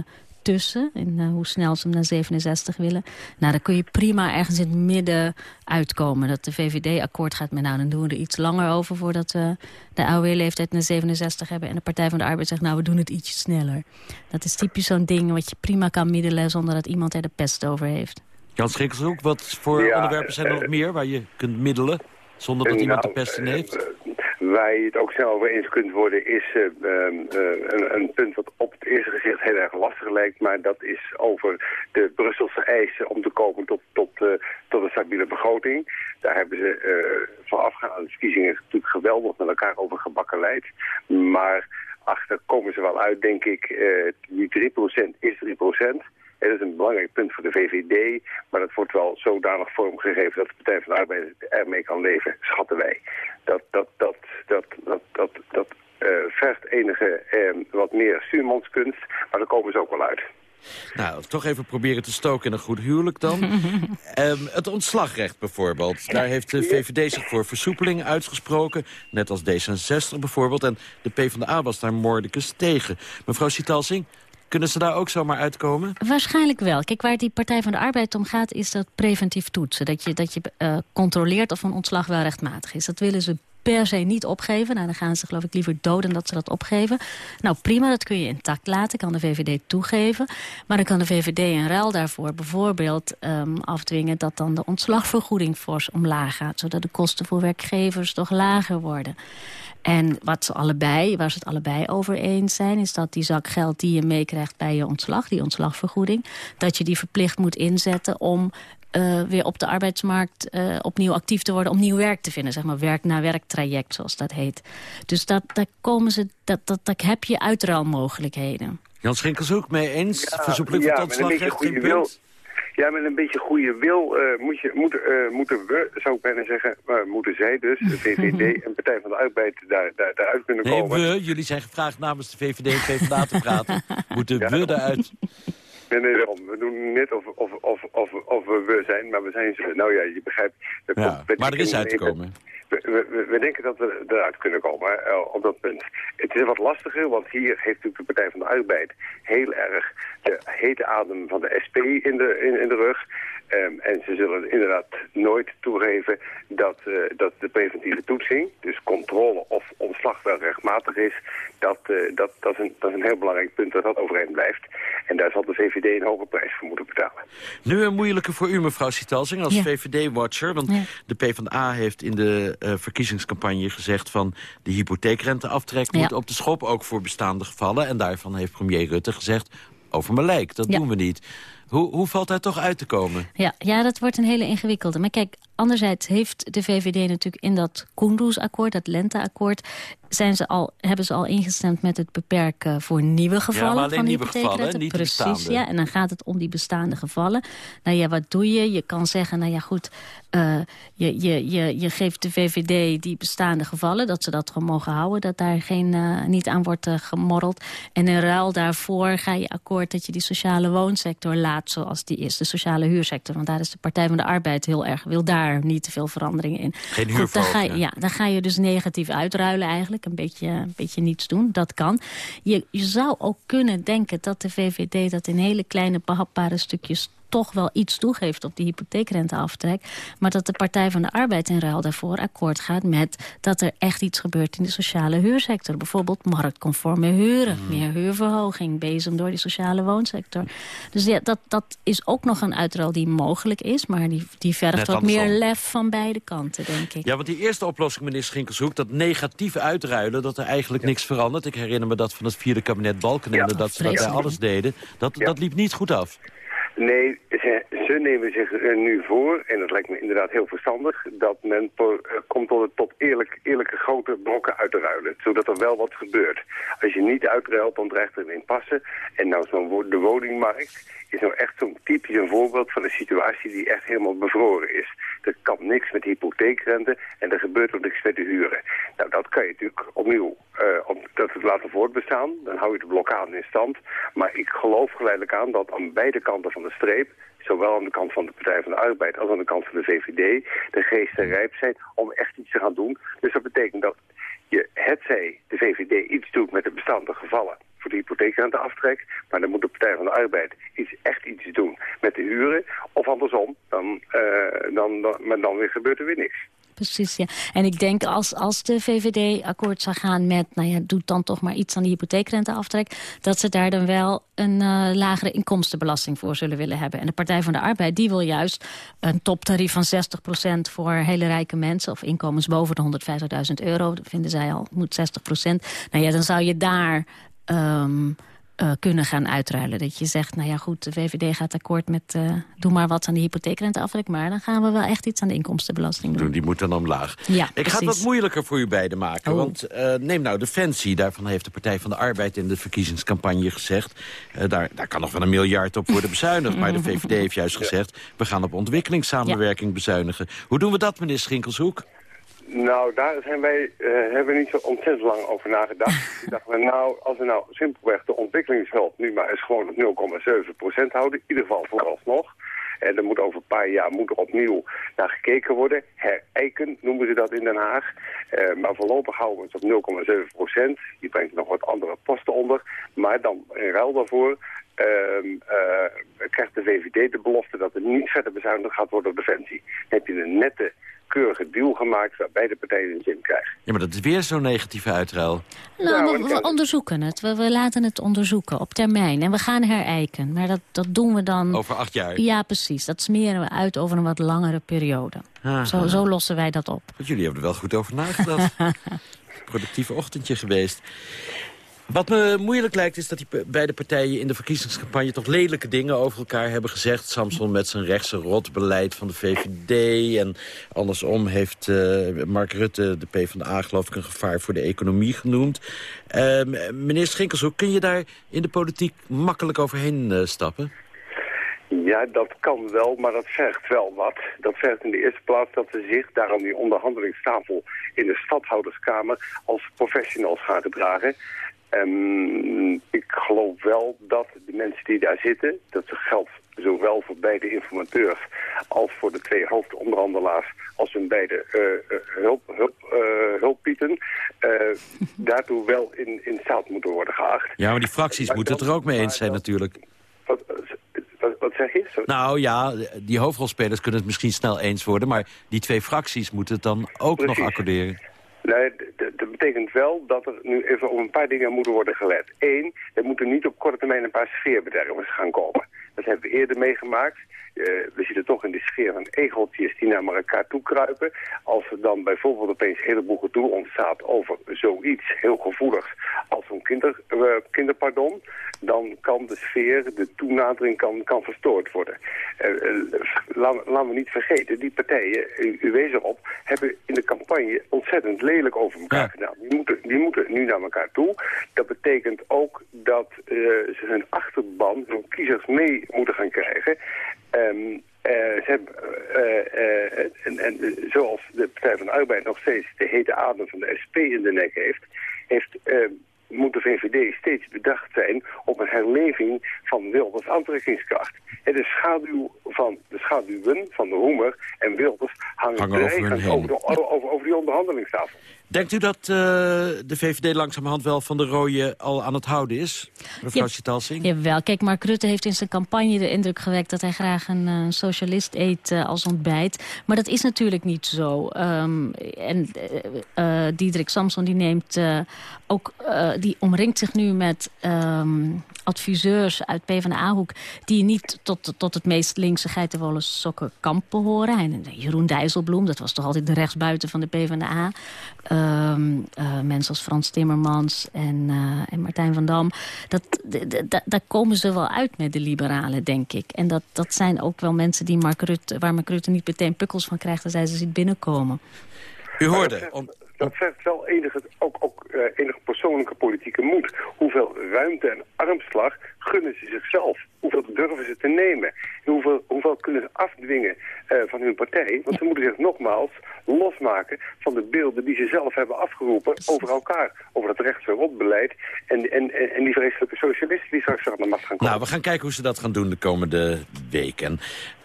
tussen. In uh, hoe snel ze hem naar 67 willen. Nou, dan kun je prima ergens in het midden uitkomen. Dat de VVD akkoord gaat met, nou, dan doen we er iets langer over... voordat we de AOW-leeftijd naar 67 hebben. En de Partij van de Arbeid zegt, nou, we doen het ietsje sneller. Dat is typisch zo'n ding wat je prima kan middelen... zonder dat iemand er de pest over heeft. Jan Schrikkelshoek, wat voor ja, onderwerpen zijn er nog meer... waar je kunt middelen, zonder dat iemand de pest in heeft? Waar je het ook snel over eens kunt worden, is uh, uh, een, een, punt wat op het eerste gezicht heel erg lastig lijkt. Maar dat is over de Brusselse eisen om te komen tot, tot, uh, tot een stabiele begroting. Daar hebben ze voorafgaand aan de verkiezingen natuurlijk geweldig met elkaar over gebakkeleid. Maar achter komen ze wel uit, denk ik. die 3% is 3%. Het is een belangrijk punt voor de VVD, maar dat wordt wel zodanig vormgegeven dat de Partij van de Arbeid ermee kan leven, schatten wij. Dat, dat, dat, dat, dat, dat, dat uh, vergt enige eh, wat meer stuurmanskunst, maar daar komen ze ook wel uit. Nou, toch even proberen te stoken in een goed huwelijk dan. um, het ontslagrecht bijvoorbeeld. Daar heeft de VVD zich voor versoepeling uitgesproken. Net als D66 bijvoorbeeld. En de PvdA was daar moordicus tegen. Mevrouw Sitalsing, kunnen ze daar ook zomaar uitkomen? Waarschijnlijk wel. Kijk, waar die Partij van de Arbeid om gaat, is dat preventief toetsen. Dat je, dat je uh, controleert of een ontslag wel rechtmatig is. Dat willen ze per se niet opgeven. Nou, dan gaan ze geloof ik liever dood dan dat ze dat opgeven. Nou, prima, dat kun je intact laten, kan de VVD toegeven. Maar dan kan de VVD in ruil daarvoor bijvoorbeeld um, afdwingen... dat dan de ontslagvergoeding fors omlaag gaat. Zodat de kosten voor werkgevers toch lager worden. En wat ze allebei, waar ze het allebei over eens zijn... is dat die zak geld die je meekrijgt bij je ontslag, die ontslagvergoeding... dat je die verplicht moet inzetten om uh, weer op de arbeidsmarkt uh, opnieuw actief te worden... om nieuw werk te vinden, zeg maar werk naar werk traject, zoals dat heet. Dus dat, daar komen ze, dat, dat, dat heb je uitruilmogelijkheden. Jan Schinkelshoek, mee eens? Ja, Versoepeling ja, van het ontslagrecht, geen wil, punt? Ja, met een beetje goede wil uh, moet je, moet, uh, moeten we, zou ik bijna zeggen, moeten zij dus, de VVD en Partij van de Arbeid, daar, daar, daaruit kunnen nee, komen. we, jullie zijn gevraagd namens de VVD en PvdA te praten. moeten ja, we eruit? Nee, nee, daarom. We doen net of, of, of, of, of we zijn, maar we zijn ze. Nou ja, je begrijpt. Er ja, komt, maar er is uit te komen. We, we, denken dat we eruit kunnen komen uh, op dat punt. Het is wat lastiger, want hier heeft natuurlijk de Partij van de Arbeid heel erg de hete adem van de SP in de, in, in de rug. Um, en ze zullen inderdaad nooit toegeven dat, uh, dat de preventieve toetsing, dus controle of ontslag wel rechtmatig is, dat, uh, dat, dat, is een, dat is een heel belangrijk punt dat dat overeind blijft. En daar zal de VVD een hoge prijs voor moeten betalen. Nu een moeilijke voor u, mevrouw Sitalsing, als ja. VVD-watcher. Want ja. de PvdA heeft in de uh, verkiezingscampagne gezegd van de hypotheekrenteaftrek ja. moet op de schop, ook voor bestaande gevallen. En daarvan heeft premier Rutte gezegd, over mijn lijk, dat doen we niet. Hoe, hoe valt daar toch uit te komen? Ja, ja, dat wordt een hele ingewikkelde. Maar kijk, anderzijds heeft de VVD natuurlijk in dat Kunduz-akkoord, dat lenteakkoord, zijn ze al, hebben ze al ingestemd met het beperken voor nieuwe gevallen. Ja, maar alleen van nieuwe gevallen, niet Precies, bestaande. ja. En dan gaat het om die bestaande gevallen. Nou ja, wat doe je? Je kan zeggen, nou ja goed, uh, je, je, je, je geeft de VVD die bestaande gevallen, dat ze dat gewoon mogen houden, dat daar geen, uh, niet aan wordt uh, gemorreld. En in ruil daarvoor ga je akkoord dat je die sociale woonsector laat zoals die is, de sociale huursector. Want daar is de Partij van de Arbeid heel erg, wil daar niet te veel veranderingen in. Geen Goed, dan ga, je, ja, dan ga je dus negatief uitruilen eigenlijk. Een beetje, een beetje niets doen. Dat kan. Je, je zou ook kunnen denken dat de VVD dat in hele kleine behapbare stukjes toch wel iets toegeeft op die hypotheekrenteaftrek. Maar dat de Partij van de Arbeid in ruil daarvoor akkoord gaat met dat er echt iets gebeurt in de sociale huursector. Bijvoorbeeld marktconforme huren, mm. meer huurverhoging, bezem door die sociale woonsector. Dus ja, dat, dat is ook nog een uitruil die mogelijk is, maar die, die vergt wat meer lef van beide kanten, denk ik. Ja, want die eerste oplossing, meneer Schinkelshoek, dat negatieve uitruilen, dat er eigenlijk niks verandert. Ik herinner me dat van het vierde kabinet Balkenende, dat ze dat bij alles deden. Dat, dat liep niet goed af. Nee, ze, nemen zich nu voor, en dat lijkt me inderdaad heel verstandig, dat men uh, komt tot, tot eerlijk, eerlijke grote brokken uit te ruilen. Zodat er wel wat gebeurt. Als je niet uitruilt, dan dreigt er een impasse. En nou zo'n de woningmarkt is nou echt zo'n typisch een voorbeeld van een situatie die echt helemaal bevroren is. Er kan niks met hypotheekrente en er gebeurt ook niks met de huren. Nou, dat kan je natuurlijk opnieuw uh, op, dat het laten voortbestaan. Dan hou je de blokkade in stand. Maar ik geloof geleidelijk aan dat aan beide kanten van streep zowel aan de kant van de Partij van de Arbeid als aan de kant van de VVD, de geesten rijp zijn om echt iets te gaan doen. Dus dat betekent dat je hetzij de VVD iets doet met de bestaande gevallen voor de hypotheekrenteaftrek, maar dan moet de Partij van de Arbeid iets, echt iets doen met de huren. Of andersom, dan, eh, dan, dan, maar dan weer gebeurt er weer niks. Precies, ja. En ik denk als, als de VVD akkoord zou gaan met... nou ja, doe dan toch maar iets aan die hypotheekrenteaftrek... dat ze daar dan wel een uh, lagere inkomstenbelasting voor zullen willen hebben. En de Partij van de Arbeid die wil juist een toptarief van 60% voor hele rijke mensen... of inkomens boven de 150.000 euro, dat vinden zij al, moet 60%. Nou ja, dan zou je daar... Um, uh, kunnen gaan uitruilen. Dat je zegt, nou ja goed, de VVD gaat akkoord met... Uh, doe maar wat aan de hypotheekrenteaftrek... maar dan gaan we wel echt iets aan de inkomstenbelasting doen. Die moet dan omlaag. Ja, Ik precies. ga het wat moeilijker voor u beiden maken. Oh. Want uh, neem nou Defensie. Daarvan heeft de Partij van de Arbeid in de verkiezingscampagne gezegd... daar, daar kan nog wel een miljard op worden bezuinigd. maar de VVD heeft juist gezegd... we gaan op ontwikkelingssamenwerking ja. bezuinigen. Hoe doen we dat, meneer Schinkelshoek? Nou, daar zijn wij, uh, hebben we niet zo ontzettend lang over nagedacht. Dachten we, nou, als we nou simpelweg de ontwikkelingshulp nu maar eens gewoon op 0,7% houden, in ieder geval vooralsnog. En er moet over een paar jaar moet er opnieuw naar gekeken worden. Herijken noemen ze dat in Den Haag. Uh, maar voorlopig houden we het op 0,7% Je brengt nog wat andere posten onder. Maar dan in ruil daarvoor uh, uh, krijgt de VVD de belofte dat er niet verder bezuinigd gaat worden op defensie. Dan heb je een nette keurige deal gemaakt waar beide partijen een zin krijgen. Ja, maar dat is weer zo'n negatieve uitruil. Nou, we, we onderzoeken het. We, we, laten het onderzoeken op termijn. En we gaan herijken. Maar dat, dat doen we dan... Over acht jaar? Ja, precies. Dat smeren we uit over een wat langere periode. Zo, zo lossen wij dat op. Want jullie hebben er wel goed over nagedacht. Productief ochtendje geweest. Wat me moeilijk lijkt is dat die beide partijen in de verkiezingscampagne... toch lelijke dingen over elkaar hebben gezegd. Samson met zijn rechtse rotbeleid van de VVD. En andersom heeft uh, Mark Rutte, de PvdA, geloof ik... een gevaar voor de economie genoemd. Uh, meneer Schinkelshoek, kun je daar in de politiek makkelijk overheen uh, stappen? Ja, dat kan wel, maar dat vergt wel wat. Dat vergt in de eerste plaats dat ze zich daarom die onderhandelingstafel in de stadhouderskamer als professionals gaan gedragen. Um, ik geloof wel dat de mensen die daar zitten, dat geldt zowel voor beide informateurs als voor de twee hoofdonderhandelaars als hun beide uh, hulp, hulp, uh, hulppieten, daartoe wel in, in staat moeten worden geacht. Ja, maar die fracties maar moeten het er ook mee eens zijn natuurlijk. Wat, wat, wat zeg je? Sorry. Nou ja, die hoofdrolspelers kunnen het misschien snel eens worden, maar die twee fracties moeten het dan ook Precies. nog accorderen. Nee, dat betekent wel dat er nu even op een paar dingen moeten worden gelet. Eén, er moeten niet op korte termijn een paar sfeerbedervers gaan komen. Dat hebben we eerder meegemaakt. Uh, we zitten toch in de sfeer van egeltjes die naar elkaar toe kruipen. Als er dan bijvoorbeeld opeens een heleboel gedoe ontstaat over zoiets heel gevoeligs als zo'n kinder, uh, kinderpardon, dan kan de sfeer, de toenadering kan, kan verstoord worden. Uh, laten laat we niet vergeten, die partijen, u, u, wees erop, hebben in de campagne ontzettend lelijk over elkaar ja. gedaan. Die moeten, die moeten nu naar elkaar toe. Dat betekent ook dat ze hun achterban, hun kiezers mee moeten gaan krijgen. Um, uh, ze hebben, uh, uh, en, en zoals de Partij van de Arbeid nog steeds de hete adem van de SP in de nek heeft, heeft moet de VVD steeds bedacht zijn op een herleving van Wilders aantrekkingskracht. En de schaduw van de schaduwen van de Roemer en Wilders hangen, hangen over, over, over, de, over, over die onderhandelingstafel. Denkt u dat uh, de VVD langzamerhand wel van de rode al aan het houden is? Mevrouw ja, Chitalsing? Jawel. Kijk, Mark Rutte heeft in zijn campagne de indruk gewekt... dat hij graag een uh, socialist eet uh, als ontbijt. Maar dat is natuurlijk niet zo. Um, en Diederik Samson die neemt ook... die omringt zich nu met um, adviseurs uit PvdA-hoek... die niet tot, tot het meest linkse geitenwolle sokken kamp behoren. En Jeroen Dijsselbloem, dat was toch altijd de rechtsbuiten van de PvdA... Um, uh, mensen als Frans Timmermans en, uh, en Martijn van Dam. Dat, daar komen ze wel uit met de liberalen, denk ik. En dat, dat zijn ook wel mensen die Mark Rutte, waar Mark Rutte niet meteen pukkels van krijgt... als hij ze ziet binnenkomen. U hoorde... dat vergt wel enige, ook, ook uh, enige persoonlijke politieke moed. Hoeveel ruimte en armslag gunnen ze zichzelf? Hoeveel durven ze te nemen? Hoeveel, hoeveel kunnen ze afdwingen uh, van hun partij? Want ze moeten zich nogmaals losmaken van de beelden die ze zelf hebben afgeroepen over elkaar. Over het rechtse rotbeleid en, en, en die vreselijke socialisten die straks aan de macht gaan komen. Nou, we gaan kijken hoe ze dat gaan doen de komende weken.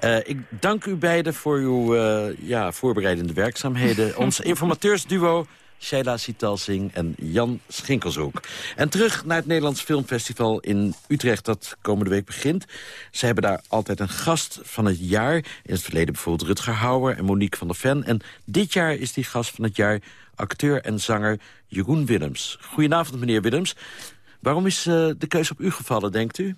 Uh, ik dank u beiden voor uw uh, ja, voorbereidende werkzaamheden. Ons informateursduo Sheila Sitalsing en Jan Schinkelshoek. En terug naar het Nederlands Filmfestival in Utrecht... dat komende week begint. Ze hebben daar altijd een gast van het jaar. In het verleden bijvoorbeeld Rutger Hauer en Monique van der Ven. En dit jaar is die gast van het jaar acteur en zanger Jeroen Willems. Goedenavond, meneer Willems. Waarom is uh, de keuze op u gevallen, denkt u?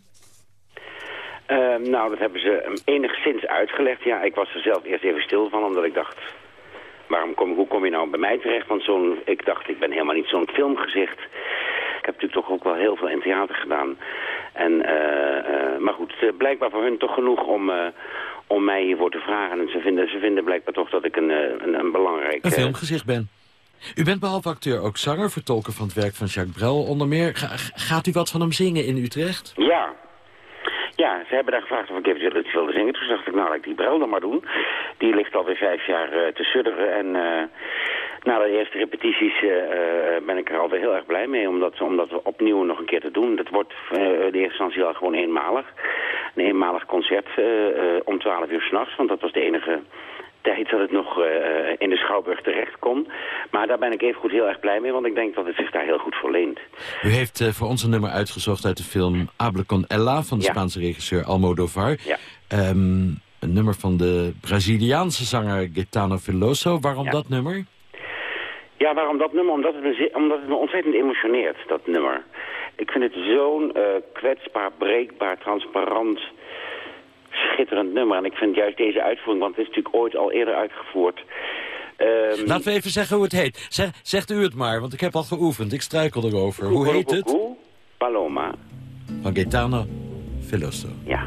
Uh, nou, dat hebben ze enigszins uitgelegd. Ja, ik was er zelf eerst even stil van, omdat ik dacht... Waarom kom, hoe kom je nou bij mij terecht? Want zo'n, ik dacht, ik ben helemaal niet zo'n filmgezicht. Ik heb natuurlijk toch ook wel heel veel in theater gedaan. En, uh, maar goed, blijkbaar voor hun toch genoeg om, om mij hiervoor te vragen. En ze vinden, ze vinden blijkbaar toch dat ik een, een, een belangrijk... Een filmgezicht ben. U bent behalve acteur ook zanger, vertolker van het werk van Jacques Brel onder meer. gaat u wat van hem zingen in Utrecht? Ja. Ja, ze hebben daar gevraagd of ik even wilde zingen. Toen dacht ik, nou, laat ik die Brel dan maar doen. Die ligt alweer vijf jaar uh, te sudderen. En uh, na de eerste repetities uh, ben ik er alweer heel erg blij mee. Omdat, omdat we opnieuw nog een keer te doen. Dat wordt de eerste instantie al gewoon eenmalig. Een eenmalig concert om twaalf uur s'nachts. Want dat was de enige tijd dat het nog uh, in de Schouwburg terecht kon. Maar daar ben ik even goed heel erg blij mee, want ik denk dat het zich daar heel goed voor leent. U heeft uh, voor ons een nummer uitgezocht uit de film Hable con Ella... van de ja. Spaanse regisseur Almodovar. Ja. Um, een nummer van de Braziliaanse zanger Gaetano Veloso. Waarom ja. dat nummer? Ja, waarom dat nummer? Omdat het me, omdat het me ontzettend emotioneert, dat nummer. Ik vind het zo'n uh, kwetsbaar, breekbaar, transparant schitterend nummer. En ik vind juist deze uitvoering, want het is natuurlijk ooit al eerder uitgevoerd. Um, Laten we even zeggen hoe het heet. Zeg, zegt u het maar, want ik heb al geoefend. Ik struikel erover. Hoe heet het? Paloma. Van Gaetano Veloso. Ja.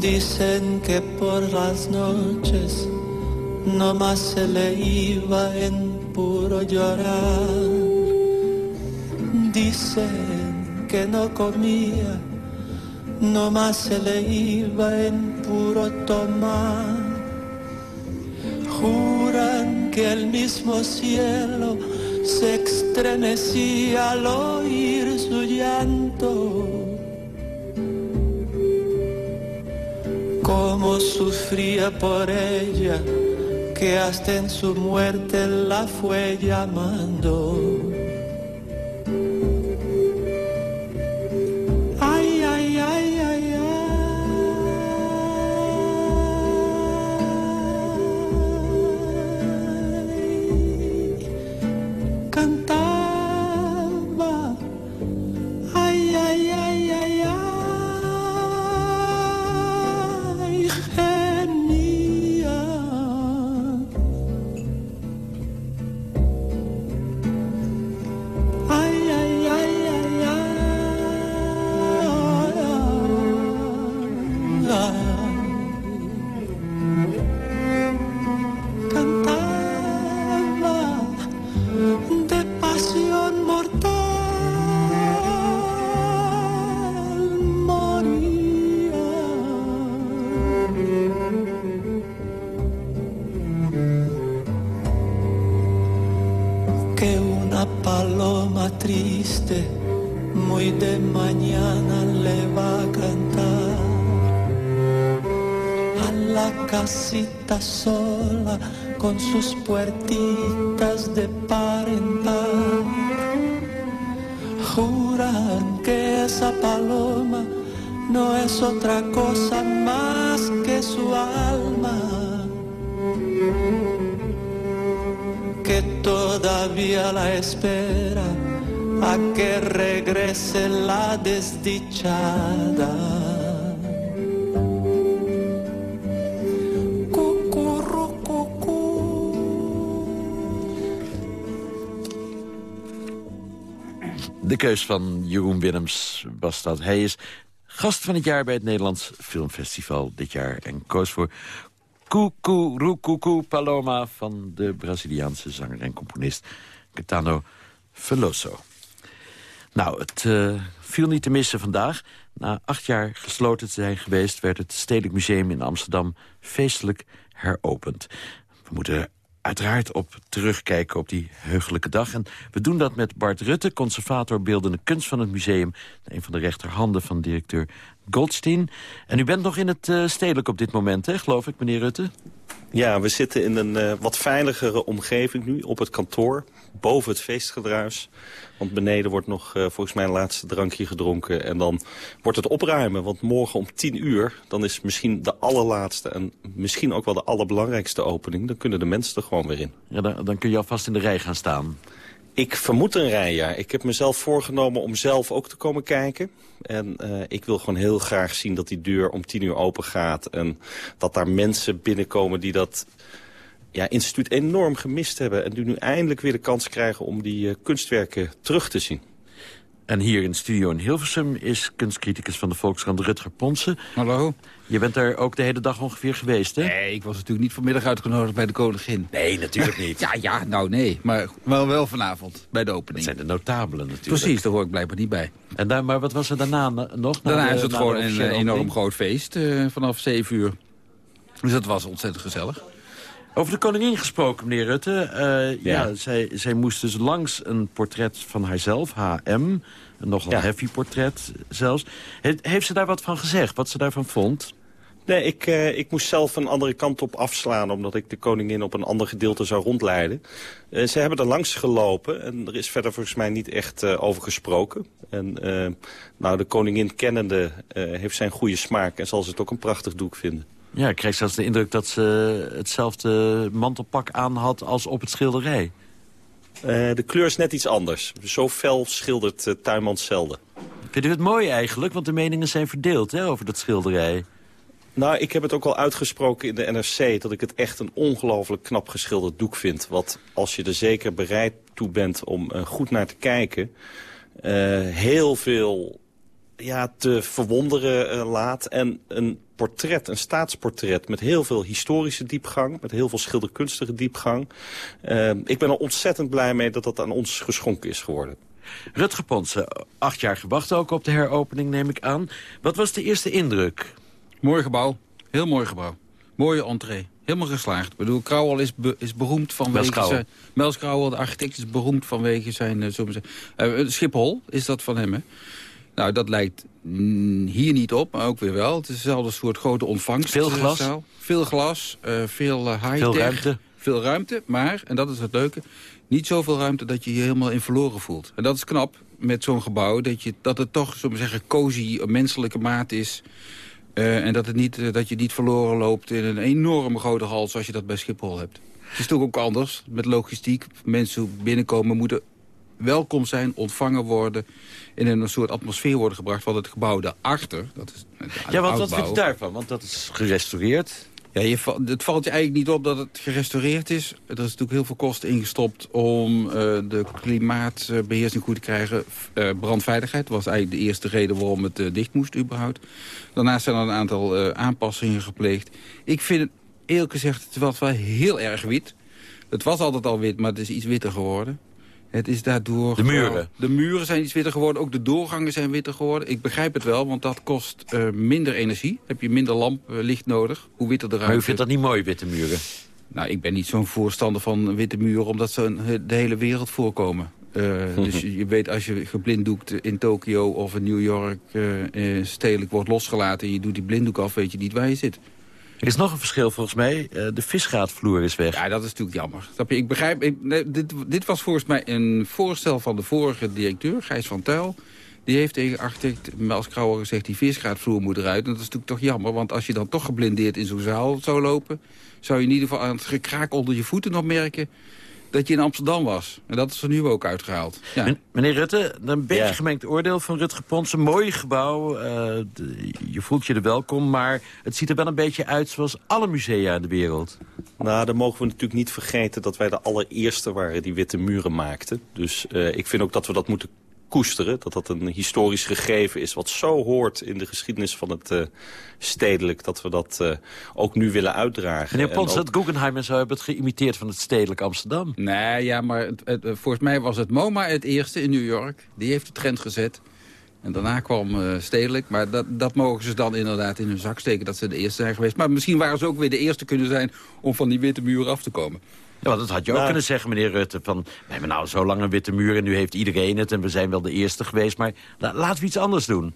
Dicen que por las noches no más se le iba en puro llorar. Dicen que no comía no más se le iba en puro tomar. Juran que el mismo cielo se estremecía al oír su llanto. Como sufría por ella, que hasta en su muerte la fue llamando. Con sus puertitas de parental. Juran que esa paloma no es otra cosa más que su alma. Que todavía la espera a que regrese la desdichada. Keus van Jeroen Willems was dat. Hij is gast van het jaar bij het Nederlands Filmfestival dit jaar... en koos voor Cucurucucu Paloma van de Braziliaanse zanger en componist Caetano Veloso. Nou, het uh, viel niet te missen vandaag. Na acht jaar gesloten te zijn geweest... werd het Stedelijk Museum in Amsterdam feestelijk heropend. We moeten uiteraard op terugkijken op die heugelijke dag. En we doen dat met Bart Rutte, conservator beeldende kunst van het museum. Een van de rechterhanden van directeur Goldstein. En u bent nog in het uh, stedelijk op dit moment, hè, geloof ik, meneer Rutte? Ja, we zitten in een uh, wat veiligere omgeving nu op het kantoor. Boven het feestgedruis. Want beneden wordt nog uh, volgens mij een laatste drankje gedronken. En dan wordt het opruimen. Want morgen om tien uur, dan is misschien de allerlaatste... en misschien ook wel de allerbelangrijkste opening. Dan kunnen de mensen er gewoon weer in. Ja, dan, dan kun je alvast in de rij gaan staan. Ik vermoed een rij, ja. Ik heb mezelf voorgenomen om zelf ook te komen kijken. En uh, ik wil gewoon heel graag zien dat die deur om tien uur open gaat. En dat daar mensen binnenkomen die dat ja, instituut enorm gemist hebben. En die nu eindelijk weer de kans krijgen om die uh, kunstwerken terug te zien. En hier in de studio in Hilversum is kunstcriticus van de Volkskrant Rutger Ponsen. Hallo. Je bent daar ook de hele dag ongeveer geweest, hè? Nee, ik was natuurlijk niet vanmiddag uitgenodigd bij de koningin. Nee, natuurlijk niet. ja, ja, nou nee. Maar wel, wel vanavond, bij de opening. Dat zijn de notabelen natuurlijk. Precies, daar hoor ik blijkbaar niet bij. En daar, maar wat was er daarna nog? Daarna de, is het gewoon een enorm groot feest uh, vanaf 7 uur. Dus dat was ontzettend gezellig. Over de koningin gesproken, meneer Rutte. Uh, ja. ja, zij, zij moest dus langs een portret van haarzelf, HM. Een nogal ja. heavy portret zelfs. He, heeft ze daar wat van gezegd, wat ze daarvan vond? Nee, ik, uh, ik moest zelf een andere kant op afslaan... omdat ik de koningin op een ander gedeelte zou rondleiden. Uh, ze hebben er langs gelopen en er is verder volgens mij niet echt uh, over gesproken. En nou, de koningin kennende heeft zijn goede smaak... en zal ze het ook een prachtig doek vinden. Ja, ik kreeg zelfs de indruk dat ze hetzelfde mantelpak aan had als op het schilderij. Uh, de kleur is net iets anders. Zo fel schildert uh, Tuinman zelden. Vindt u het mooi eigenlijk? Want de meningen zijn verdeeld hè, over dat schilderij. Nou, ik heb het ook al uitgesproken in de NRC... dat ik het echt een ongelooflijk knap geschilderd doek vind. Wat, als je er zeker bereid toe bent om uh, goed naar te kijken... heel veel ja, te verwonderen laat. En een portret, een staatsportret met heel veel historische diepgang, met heel veel schilderkunstige diepgang. Uh, ik ben er ontzettend blij mee dat dat aan ons geschonken is geworden. Rutger Ponsen, acht jaar gewacht ook op de heropening, neem ik aan. Wat was de eerste indruk? Mooi gebouw, heel mooi gebouw. Mooie entree, helemaal geslaagd. Ik bedoel, Krauwel is, be, is beroemd vanwege zijn... Mels Krauwel, de architect, is beroemd vanwege zijn... Uh, zeggen, uh, Schiphol is dat van hem, hè? Nou, dat lijkt hier niet op, maar ook weer wel. Het is dezelfde soort grote ontvangst. Veel glas? Veel glas, uh, veel uh, high-tech. Veel ruimte? Veel ruimte, maar, en dat is het leuke... niet zoveel ruimte dat je je helemaal in verloren voelt. En dat is knap met zo'n gebouw, dat, je, dat het toch, zullen we zeggen, cozy, een menselijke maat is... Uh, en dat, het niet, dat je niet verloren loopt in een enorme grote hal zoals je dat bij Schiphol hebt. Het is toch ook anders met logistiek. Mensen binnenkomen moeten welkom zijn, ontvangen worden... in een soort atmosfeer worden gebracht van het gebouw daarachter. Dat is ja, want wat vind je daarvan? Want dat is gerestaureerd. Ja, je, het valt je eigenlijk niet op dat het gerestaureerd is. Er is natuurlijk heel veel kosten ingestopt om uh, de klimaatbeheersing goed te krijgen. Uh, brandveiligheid was eigenlijk de eerste reden waarom het uh, dicht moest überhaupt. Daarnaast zijn er een aantal aanpassingen gepleegd. Ik vind het eerlijk gezegd het was wel heel erg wit. Het was altijd al wit, maar het is iets witter geworden. Het is daardoor... De muren? De muren zijn iets witter geworden. Ook de doorgangen zijn witter geworden. Ik begrijp het wel, want dat kost uh, minder energie. Heb je minder lamplicht nodig. Hoe witter de ruimte... Maar u vindt dat niet mooi, witte muren? Nou, ik ben niet zo'n voorstander van witte muren... omdat ze de hele wereld voorkomen. Uh, dus je weet, als je geblinddoekt in Tokio of in New York... Stedelijk wordt losgelaten en je doet die blinddoek af... weet je niet waar je zit. Er is nog een verschil volgens mij. Uh, de visgraatvloer is weg. Ja, dat is natuurlijk jammer. Ik begrijp, ik, nee, dit, dit was volgens mij een voorstel van de vorige directeur, Gijs van Tuil. Die heeft tegen architect Mels Krauwer gezegd... die visgraatvloer moet eruit. En dat is natuurlijk toch jammer. Want als je dan toch geblindeerd in zo'n zaal zou lopen... zou je in ieder geval aan het gekraak onder je voeten nog merken dat je in Amsterdam was. En dat is er nu ook uitgehaald. Ja. Meneer Rutte, een beetje ja. gemengd oordeel van Rutger Pons. Een mooi gebouw, uh, de, je voelt je er welkom... maar het ziet er wel een beetje uit zoals alle musea in de wereld. Nou, dan mogen we natuurlijk niet vergeten dat wij de allereerste waren... die witte muren maakten. Dus uh, ik vind ook dat we dat moeten koesteren. Dat dat een historisch gegeven is wat zo hoort in de geschiedenis van het uh, stedelijk. Dat we dat uh, ook nu willen uitdragen. Meneer Pons, ook... Guggenheim en zo hebben het geïmiteerd van het stedelijk Amsterdam. Nee, ja, maar het, het, volgens mij was het MoMA het eerste in New York. Die heeft de trend gezet. En daarna kwam uh, stedelijk. Maar dat, dat mogen ze dan inderdaad in hun zak steken dat ze de eerste zijn geweest. Maar misschien waren ze ook weer de eerste kunnen zijn om van die witte muur af te komen. Ja, dat had je ook nou, kunnen zeggen, meneer Rutte. Van, we hebben nou zo lang een witte muur en nu heeft iedereen het... en we zijn wel de eerste geweest, maar la, laten we iets anders doen.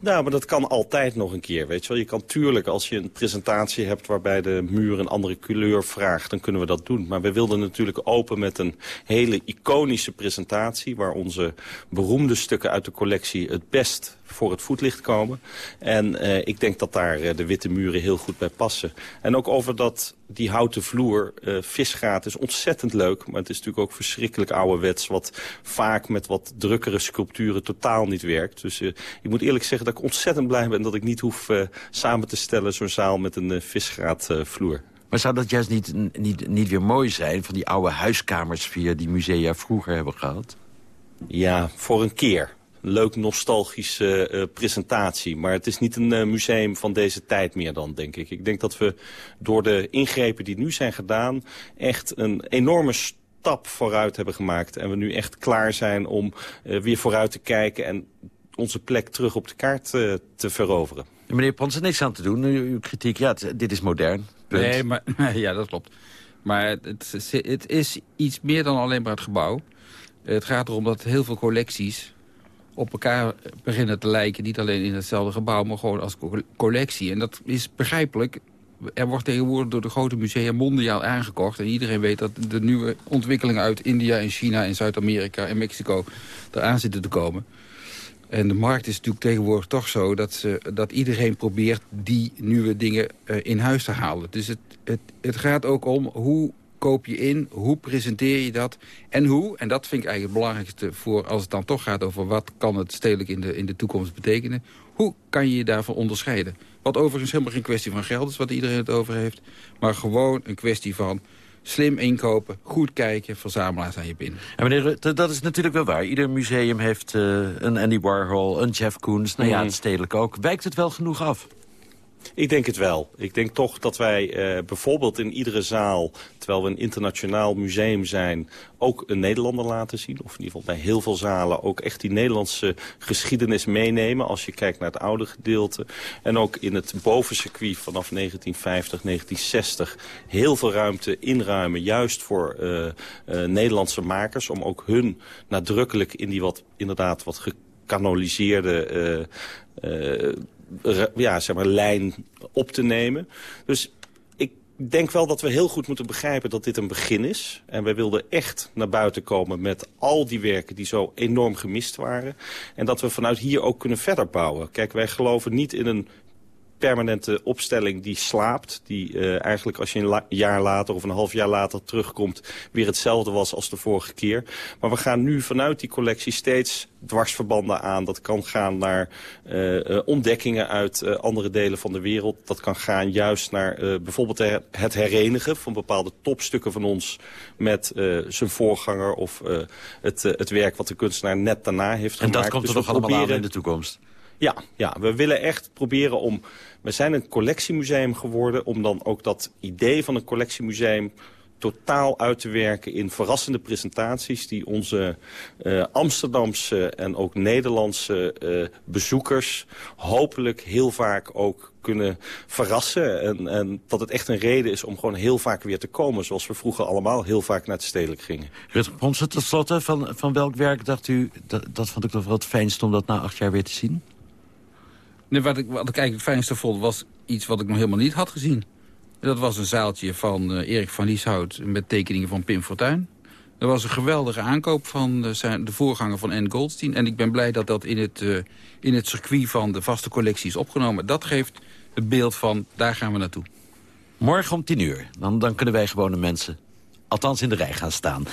Nou, maar dat kan altijd nog een keer, weet je wel. Je kan tuurlijk, als je een presentatie hebt waarbij de muur een andere kleur vraagt, dan kunnen we dat doen. Maar we wilden natuurlijk open met een hele iconische presentatie, waar onze beroemde stukken uit de collectie het best voor het voetlicht komen. En eh, ik denk dat daar eh, de witte muren heel goed bij passen. En ook over dat, die houten vloer, eh visgraat, is ontzettend leuk. Maar het is natuurlijk ook verschrikkelijk ouderwets... wat vaak met wat drukkere sculpturen totaal niet werkt. Dus ik moet eerlijk zeggen dat ik ontzettend blij ben... dat ik niet hoef samen te stellen zo'n zaal met een visgraatvloer. Maar zou dat juist niet, niet, niet weer mooi zijn... van die oude huiskamersfeer die musea vroeger hebben gehad? Ja, voor een keer. Een leuk nostalgische eh, presentatie. Maar het is niet een eh, museum van deze tijd meer dan, denk ik. Ik denk dat we door de ingrepen die nu zijn gedaan... echt een enorme stap vooruit hebben gemaakt. En we nu echt klaar zijn om eh, weer vooruit te kijken... en onze plek terug op de kaart eh, te veroveren. Meneer Pons, er niks aan te doen. Uw uw kritiek, ja, het- dit is modern. Punt. Nee, maar, ja, dat klopt. Maar het, het, het is iets meer dan alleen maar het gebouw. Het gaat erom dat heel veel collecties op elkaar beginnen te lijken. Niet alleen in hetzelfde gebouw, maar gewoon als co- collectie. En dat is begrijpelijk. Er wordt tegenwoordig door de grote musea mondiaal aangekocht. En iedereen weet dat de nieuwe ontwikkelingen uit India en China en Zuid-Amerika en Mexico eraan zitten te komen. En de markt is natuurlijk tegenwoordig toch zo dat, ze, dat iedereen probeert die nieuwe dingen eh, in huis te halen. Dus het, het, het gaat ook om hoe koop je in, hoe presenteer je dat en hoe, en dat vind ik eigenlijk het belangrijkste voor als het dan toch gaat over wat kan het stedelijk in de, in de toekomst betekenen, hoe kan je je daarvan onderscheiden? Wat overigens helemaal geen kwestie van geld is, wat iedereen het over heeft, maar gewoon een kwestie van slim inkopen, goed kijken, verzamelaars aan je binnen. En meneer Rutte, dat is natuurlijk wel waar. Ieder museum heeft eh, een Andy Warhol, een Jeff Koons. Nou ja, Mhm. het stedelijk ook. Wijkt het wel genoeg af? Ik denk het wel. Ik denk toch dat wij eh, bijvoorbeeld in iedere zaal, terwijl we een internationaal museum zijn, ook een Nederlander laten zien. Of in ieder geval bij heel veel zalen ook echt die Nederlandse geschiedenis meenemen. Als je kijkt naar het oude gedeelte. En ook in het bovencircuit vanaf 1950, 1960 heel veel ruimte inruimen. Juist voor eh, eh, Nederlandse makers. Om ook hun nadrukkelijk in die wat, inderdaad wat gekanaliseerde... re- ja, zeg maar, lijn op te nemen. Dus ik denk wel dat we heel goed moeten begrijpen dat dit een begin is. En wij wilden echt naar buiten komen met al die werken die zo enorm gemist waren. En dat we vanuit hier ook kunnen verder bouwen. Kijk, wij geloven niet in een permanente opstelling die slaapt. Die eh, eigenlijk als je een la- jaar later of een half jaar later terugkomt... weer hetzelfde was als de vorige keer. Maar we gaan nu vanuit die collectie steeds dwarsverbanden aan. Dat kan gaan naar eh, eh, ontdekkingen uit andere delen van de wereld. Dat kan gaan juist naar bijvoorbeeld her- het herenigen van bepaalde topstukken van ons... met zijn voorganger of het, het werk wat de kunstenaar net daarna heeft En gemaakt. dat komt Dus er we nog allemaal aan in de toekomst. Ja, ja, we willen echt proberen om... We zijn een collectiemuseum geworden... om dan ook dat idee van een collectiemuseum totaal uit te werken in verrassende presentaties... die onze eh, Amsterdamse en ook Nederlandse eh, bezoekers... hopelijk heel vaak ook kunnen verrassen. En, en dat het echt een reden is om gewoon heel vaak weer te komen... zoals we vroeger allemaal heel vaak naar het stedelijk gingen. Rutger Ponsen, tot slot, hè, van, van welk werk dacht u... Dat, dat vond ik toch wel het fijnst om dat na acht jaar weer te zien? Nee, wat, ik, wat ik eigenlijk het fijnste vond, was iets wat ik nog helemaal niet had gezien. Dat was een zaaltje van eh, Erik van Lieshout met tekeningen van Pim Fortuyn. Dat was een geweldige aankoop van eh, zijn, de voorganger van Anne Goldstein. En ik ben blij dat dat in het, eh, in het circuit van de vaste collectie is opgenomen. Dat geeft het beeld van, daar gaan we naartoe. Morgen om tien uur. Dan, dan kunnen wij gewone mensen althans in de rij gaan staan.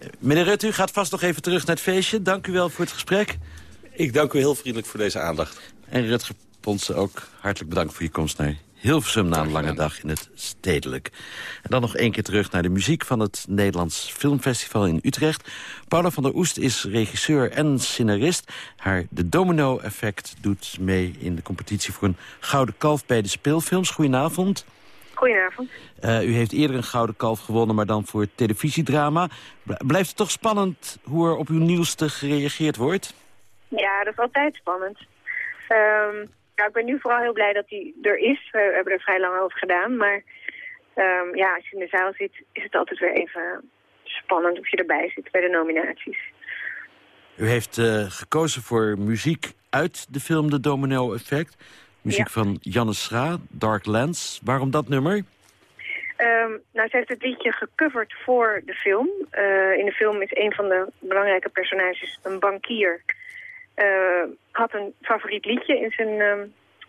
Eh, Meneer Rutte, u gaat vast nog even terug naar het feestje. Dank u wel voor het gesprek. Ik dank u heel vriendelijk voor deze aandacht. En Rutger Ponsen ook hartelijk bedankt voor je komst naar Hilversum na een lange dag in het Stedelijk. En dan nog één keer terug naar de muziek van het Nederlands Filmfestival in Utrecht. Paula van der Oest is regisseur en scenarist. Haar De Domino Effect doet mee in de competitie voor een Gouden Kalf bij de speelfilms. Goedenavond. Goedenavond. Uh, u heeft eerder een Gouden Kalf gewonnen, maar dan voor televisiedrama. Blijft het toch spannend hoe er op uw nieuwste gereageerd wordt? Ja, dat is altijd spannend. Um, ja, ik ben nu vooral heel blij dat hij er is. We hebben er vrij lang over gedaan. Maar um, ja, als je in de zaal zit, is het altijd weer even spannend of je erbij zit bij de nominaties. U heeft uh, gekozen voor muziek uit de film De Domino Effect. Muziek Ja. van Janne Schra, Dark Lands. Waarom dat nummer? Ehm, nou, ze heeft het liedje gecoverd voor de film. Eh, in de film is een van de belangrijke personages een bankier. Eh, had een favoriet liedje in zijn, ehm,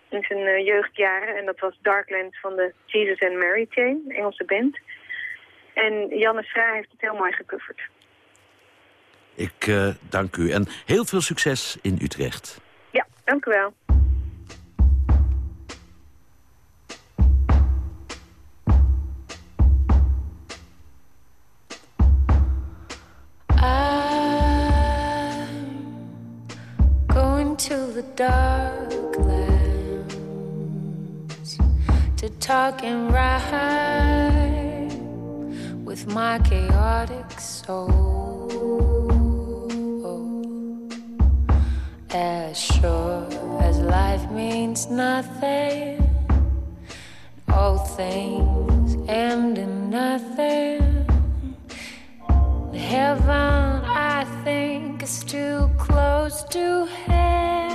in zijn eh, jeugdjaren. En dat was Darklands van de Jesus and Mary Chain, een Engelse band. En Janne Schra heeft het heel mooi gecoverd. Ik eh, dank u en heel veel succes in Utrecht. Ja, dank u wel. To the dark lands to talk and ride with my chaotic soul. As sure as life means nothing, all things end in nothing. Heaven, I think, is too close to hell.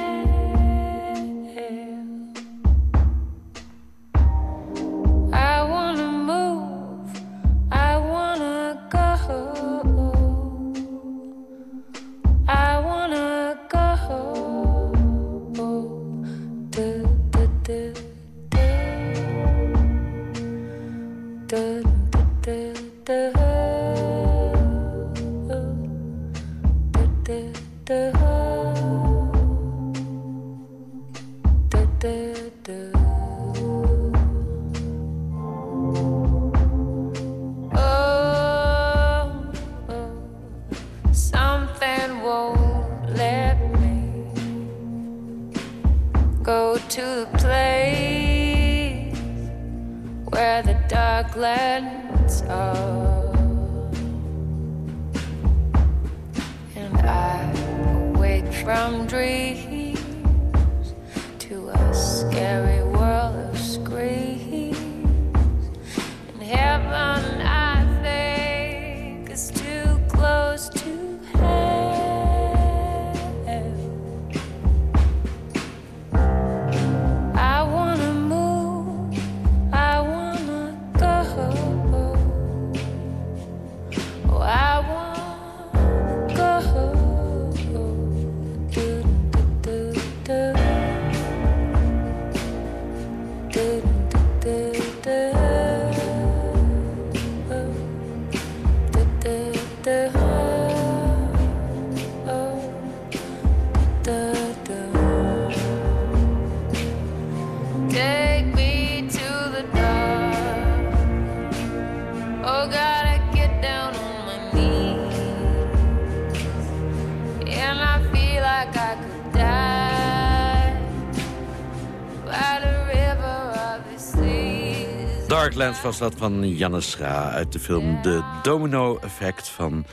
Seas. Darklands was dat van Janne Schra uit de film De Domino Effect van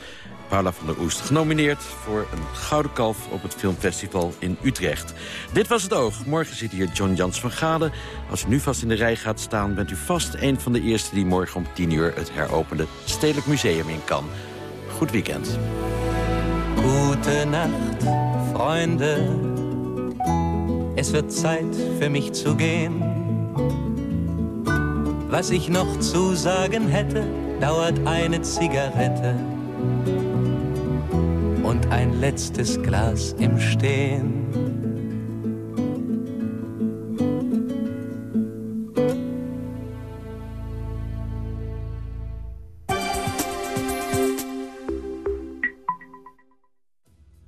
Paula van der Oest. Genomineerd voor een Gouden Kalf op het filmfestival in Utrecht. Dit was het oog. Morgen zit hier John Jans van Gade. Als u nu vast in de rij gaat staan, bent u vast een van de eerste... die morgen om 10 uur het heropende Stedelijk Museum in kan. Goed weekend. Gute Nacht, Freunde. Es wird Zeit für mich zu gehen. Was ich noch zu sagen hätte, dauert eine Zigarette und ein letztes Glas im Stehen.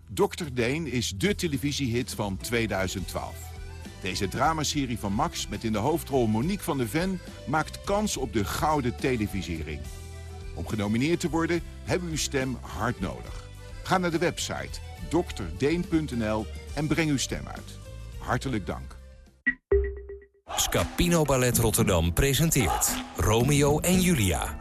Dr. Deen is de televisiehit van 2012. Deze dramaserie van Max met in de hoofdrol Monique van de Ven... maakt kans op de gouden televisiering. Om genomineerd te worden hebben we uw stem hard nodig. Ga naar de website drdeen.nl en breng uw stem uit. Hartelijk dank. Scapino Ballet Rotterdam presenteert Romeo en Julia.